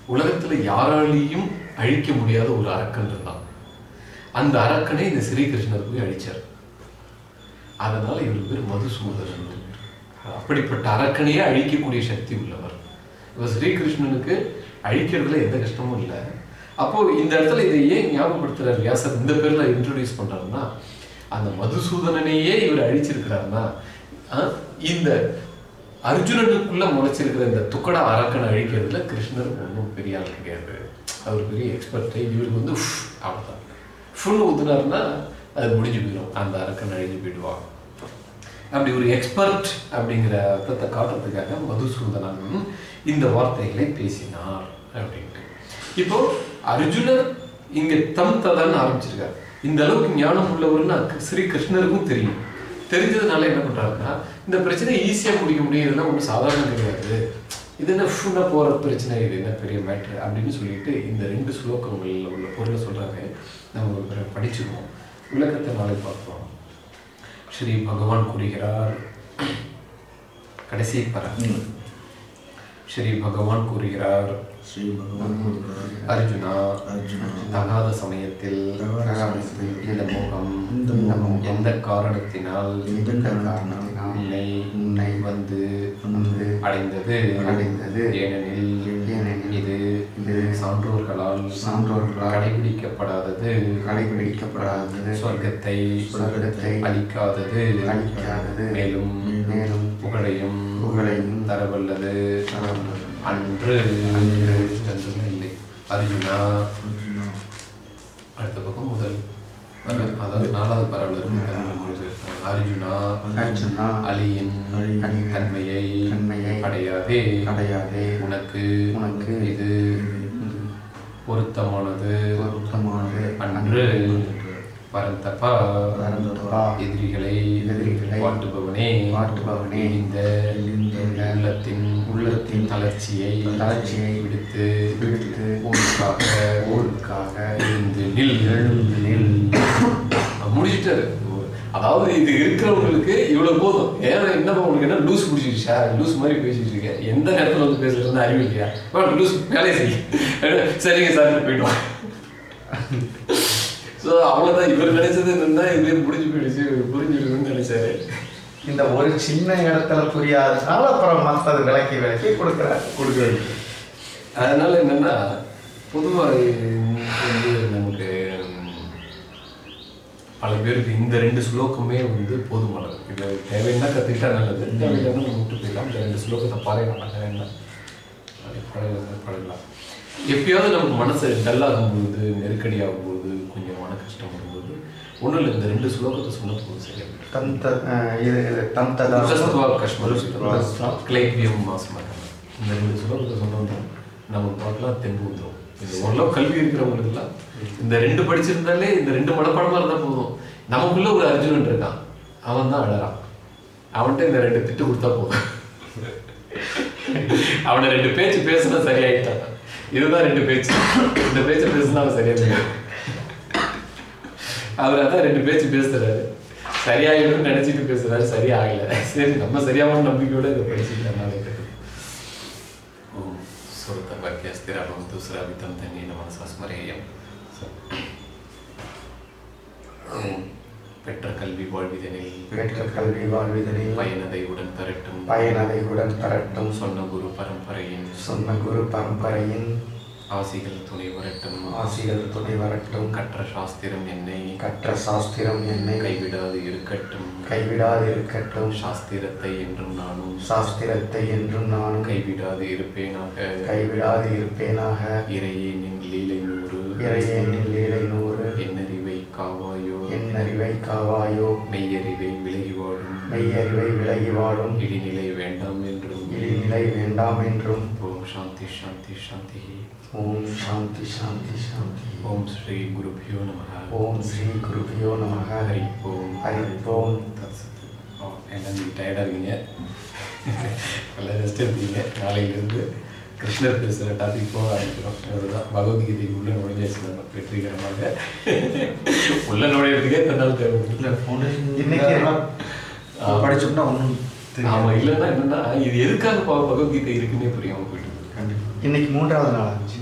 உலகத்தில் யாராலையும் அழிக்க முடியாத ஒரு அரக்கன் இருந்தான். அந்த அரக்கனை இந்த ஸ்ரீகிருஷ்ணர் போய் அழித்தார் அதனால் இவர் பேர் மதுசூதனன் அப்படிப்பட்ட அரக்கனையே அழிக்கக்கூடிய சக்தி உள்ளவர். இவர் ஸ்ரீகிருஷ்ணனுக்கு அழிக்கிறதுல எந்த கஷ்டமும் இல்லை. அப்போ இந்த இடத்துல இதை ஏன் ஞாபகப்படுத்துறாரு வியாசர்? இந்த பேர்ல இன்ட்ரடியூஸ் பண்றாருன்னா அந்த மதுசூதனனையே இவர் அழிச்சிருக்கிறாருன்னா இந்த அர்ஜுனனுக்குள்ள முளைச்சிருக்கிற இந்த துக்கடா அரக்கனை அழிக்கிறதுல கிருஷ்ணர் ஒன்றும் பெரிய ஆள் கிடையாது. அவர் பெரிய எக்ஸ்பர்ட் இவருக்கு வந்து அவ்வளோதான் ஃபுல் ஊத்துனாருன்னா அது முடிஞ்சு போயிடும் அந்த அரக்கன் அழிஞ்சு போயிடுவான். அப்படி ஒரு எக்ஸ்பர்ட் அப்படிங்கிற அர்த்தத்தை காட்டுறதுக்காக மதுசூதனன் இந்த வார்த்தைகளை பேசினார் அப்படின்ட்டு. இப்போ அர்ஜுனர் இங்க தம் ததான்னு ஆரம்பிச்சிருக்காரு. இந்த அளவுக்கு ஞானம் உள்ளவர்னா ஸ்ரீ கிருஷ்ணருக்கும் தெரியும். தெரிஞ்சதுனால என்ன பண்றாருன்னா இந்த பிரச்சனை ஈஸியா முடிக்க முடியும் இதெல்லாம் ஒன்றும் சாதாரணம் கிடையாது. இது என்ன ஃபுல்லாக போகிற பிரச்சனை இது என்ன பெரிய மேட்ரு அப்படின்னு சொல்லிட்டு இந்த ரெண்டு ஸ்லோகங்களில் உள்ள பொருளை சொல்கிறாங்க நம்ம ஒரு விளக்கத்தை நாளை பார்ப்போம். ஸ்ரீ பகவான் கூறுகிறார் கடைசி பர ஸ்ரீ பகவான் கூறுகிறார் ஸ்ரீ பகவான் அர்ஜுனா. தகாத சமயத்தில் இந்த மோகம் எந்த காரணத்தினால் எந்த காரணத்தினால் உன்னை உன்னை வந்து வந்து அடைந்தது? அடைந்தது. ஏனெனில் ஏனெனில் இது இது சான்றோர்களால் சான்றோர்களால் கடைபிடிக்கப்படாதது. கடைபிடிக்கப்படாதது. சொர்க்கத்தை சொர்க்கத்தை அளிக்காதது அளிக்காதது மேலும் மேலும் புகழையும் புகழையும் தரவல்லது. தரவல்லது. அன்று அன்று என்றும் இல்லை. அர்ஜுனா அடுத்த பக்கம் முதல். அதாவது நாலாவது பரவல் அர்ஜுனா அர்ஜுனா அலியின் தன்மையை அடையாதே. அடையாதே. உனக்கு உனக்கு இது பொருத்தமானது. பொருத்தமானது. அன்று பரந்தப்பா பரந்தப்பா எதிரிகளை எதிரிகளை வாட்டுபவனே. வாட்டுபவனே. இந்த இந்த உள்ளத்தின் உள்ளத்தின் தளர்ச்சியை தளர்ச்சியை விடுத்து விடுத்து ஊருக்காக ஊருக்காக எழுந்து நில். எழுந்து நில். முடிச்சிட்டாரு அதாவது இது இருக்கிறவங்களுக்கு இவ்வளவு போதும். ஏன்னா என்னப்பா உங்களுக்கு என்ன லூஸ் பிடிச்சிருச்சா லூஸ் மாதிரி பேசிட்டு இருக்க. எந்த நேரத்துல வந்து பேசுறது அறிவு இல்லையா? லூஸ் வேலையை செய்ய. சரிங்க சார் போயிடுவான் ஸோ அவ்வளோதான் இவர் நினைச்சது என்னன்னா இதுவே முடிஞ்சு போயிடுச்சு. புரிஞ்சிருக்குன்னு நினைச்சாரு. இந்த ஒரு சின்ன இடத்துல புரியாதனால அப்புறம் மற்றது விளக்கி விளக்கி கொடுக்குறாரு. கொடுக்குறது அதனால என்னன்னா பொதுவாக வந்து நமக்கு பல பேருக்கு இந்த ரெண்டு ஸ்லோகமே வந்து போதுமானது இது தேவைன்னா கற்றுக்கிட்டா நல்லது தேவையில்லைன்னா நம்ம விட்டு போயிடலாம். இந்த ரெண்டு ஸ்லோகத்தை பாருங்க வேண்டாம் அது பழகலாம் பழகலாம். எப்பயாவது நமக்கு மனசு டல்லாகும் பொழுது நெருக்கடி ஆகும்போது கொஞ்சம் மன கஷ்டம் ஒன்றும் இல்லை இந்த ரெண்டு ஸ்லோகத்தை சொன்ன போதும் சரியா தந்த இது இது தந்ததா? கிளைபியம் மாசமாக இந்த ரெண்டு ஸ்லோகத்தை சொன்னோம்னா நம்ம பார்க்கலாம் தெம்பு வந்துடும் இந்த ஓரளவு கல்வி இருக்கிறவங்களுக்குலாம் இந்த ரெண்டு படிச்சிருந்தாலே இந்த ரெண்டு மனப்பாடமா இருந்தா போதும். நமக்குள்ள ஒரு அர்ஜுனன் இருக்கான். அவன் தான் அழறான். அவன்கிட்ட இந்த ரெண்டு திட்டு கொடுத்தா போதும். அவனை ரெண்டு பேச்சு பேசுனா சரியாயிட்டான். இதுதான் ரெண்டு பேச்சு. இந்த பேச்சு பேசுனா அவன் சரியா போயிடும் அவர் அதான் ரெண்டு பேச்சு பேசுறாரு. சரியாயிடும்னு நினைச்சிட்டு பேசுறாரு. சரியாகல. சரி நம்ம சரியான நம்பிக்கையோட இதை படிச்சுக்கலாம் நாளைக்கு சுரத வாக்கியஸ்திராபம் துஸ்ரா வித்தம் தண்ணீன மனசா ஸ்மரேயம் ஓம். பெற்ற கல்வி வாழ்விதனில். பெற்ற கல்வி வாழ்விதனில். பயனதை உடன் தரட்டும் பயனதை உடன் தரட்டும் சொன்ன குரு பரம்பரையின். சொன்ன குரு பரம்பரையின். ஆசிகள் துணை வரட்டும். ஆசிகள் துணை வரட்டும். கற்ற சாஸ்திரம் என்னை கற்ற சாஸ்திரம் என்னை கைவிடாது இருக்கட்டும். கைவிடாது இருக்கட்டும். சாஸ்திரத்தை என்றும் நானும் சாஸ்திரத்தை என்றும் நானும் கைவிடாது இருப்பேனாக. கைவிடாது இருப்பேனாக. இறையே நின் லீலை நூறு. இறையேனில் லீலை நூறு. என்னறிவை காவாயோ. என் அறிவை காவாயோ. மெய்யறிவை விலகி வாழும். மெய்யறிவை விலகி வாழும். இடிநிலை வேண்டாம் என்றும் இழிநிலை வேண்டாம் என்றும். ஓம் சாந்தி சாந்தி சாந்தி. ஓம் சாந்தி சாந்தி சாந்தி. ஓம் ஸ்ரீ குருபியோ நமக. ஓம் ஸ்ரீ குருபியோ நமக. ஹரி ஓம். ஹரி ஓம் தத்சத். ஓ, எல்லாம் நீங்கள் டயர்டாக இருக்கீங்க? எல்லாம் ரெஸ்ட் எடுத்தீங்க. நாளையிலேருந்து கிருஷ்ணர் பேசுகிற டாபிக் போக ஆரம்பிக்கிறோம். அதுதான். பகவத்கீதை உள்ள நுழைஞ்சாச்சு நம்ம வெற்றிகரமாக. உள்ள நுழையிறதுக்கே தன்னால் தேவை இல்லை ஃபவுண்டேஷன் இன்னைக்கு. படிச்சோம்னா ஒன்றும் ஆமா இல்லைன்னா என்னன்னா இது எதுக்காக ப- பகவத்கீதை இருக்குன்னே புரியாம போயிட்டு இன்னைக்கு மூன்றாவது நாள் ஆச்சு.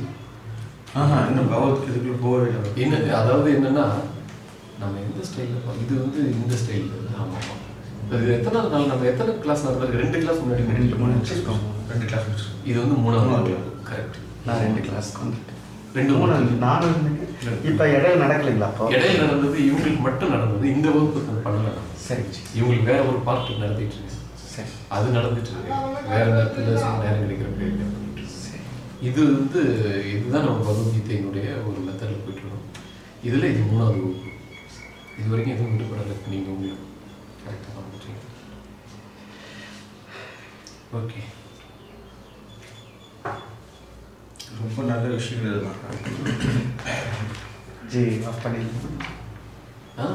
ஆஹா இன்னும் பகவத்கீதைக்குள்ள போகவே இல்லை. என்ன அதாவது என்னன்னா நம்ம எந்த ஸ்டைலில் இது வந்து இந்த ஸ்டைல் ஆமா ஆமா. இப்ப இது எத்தனை நாள்? நம்ம எத்தனை கிளாஸ் நடந்திருக்கு ரெண்டு கிளாஸ் முன்னாடி ரெண்டு. மூணு வச்சிருக்கோம் ரெண்டு கிளாஸ் வச்சிருக்கோம் இது வந்து மூணாவது. கரெக்ட் நான் ரெண்டு கிளாஸ் வந்துட்டேன். ரெண்டு மூணு இருந்தேன் இப்போ இடையில நடக்கலைங்களா அப்போ? இடையில நடந்தது இவங்களுக்கு மட்டும் நடந்தது. இந்த வகுப்பு பண்ணல சரி இவங்களுக்கு வேற ஒரு பார்ட் நடந்துட்டு இருக்கு. சரி அது நடந்துட்டு இருக்கு. வேற நேரத்துல நேரம் கிடைக்கிற பேர் சரி இது வந்து இதுதான் நம்ம பகவத்கீதையினுடைய ஒரு மெத்தடில் போயிட்டு இருக்கோம். இதில் இது மூணாவது வகுப்பு. இது வரைக்கும் எதுவும் விட்டுப்படலை நீங்கள் உங்களுக்கு கரெக்டாக தான் பண்ணுறீங்க ஓகே ரொம்ப நல்ல விஷயங்கள் இதெல்லாம் ஜி ஆஃப் ஆ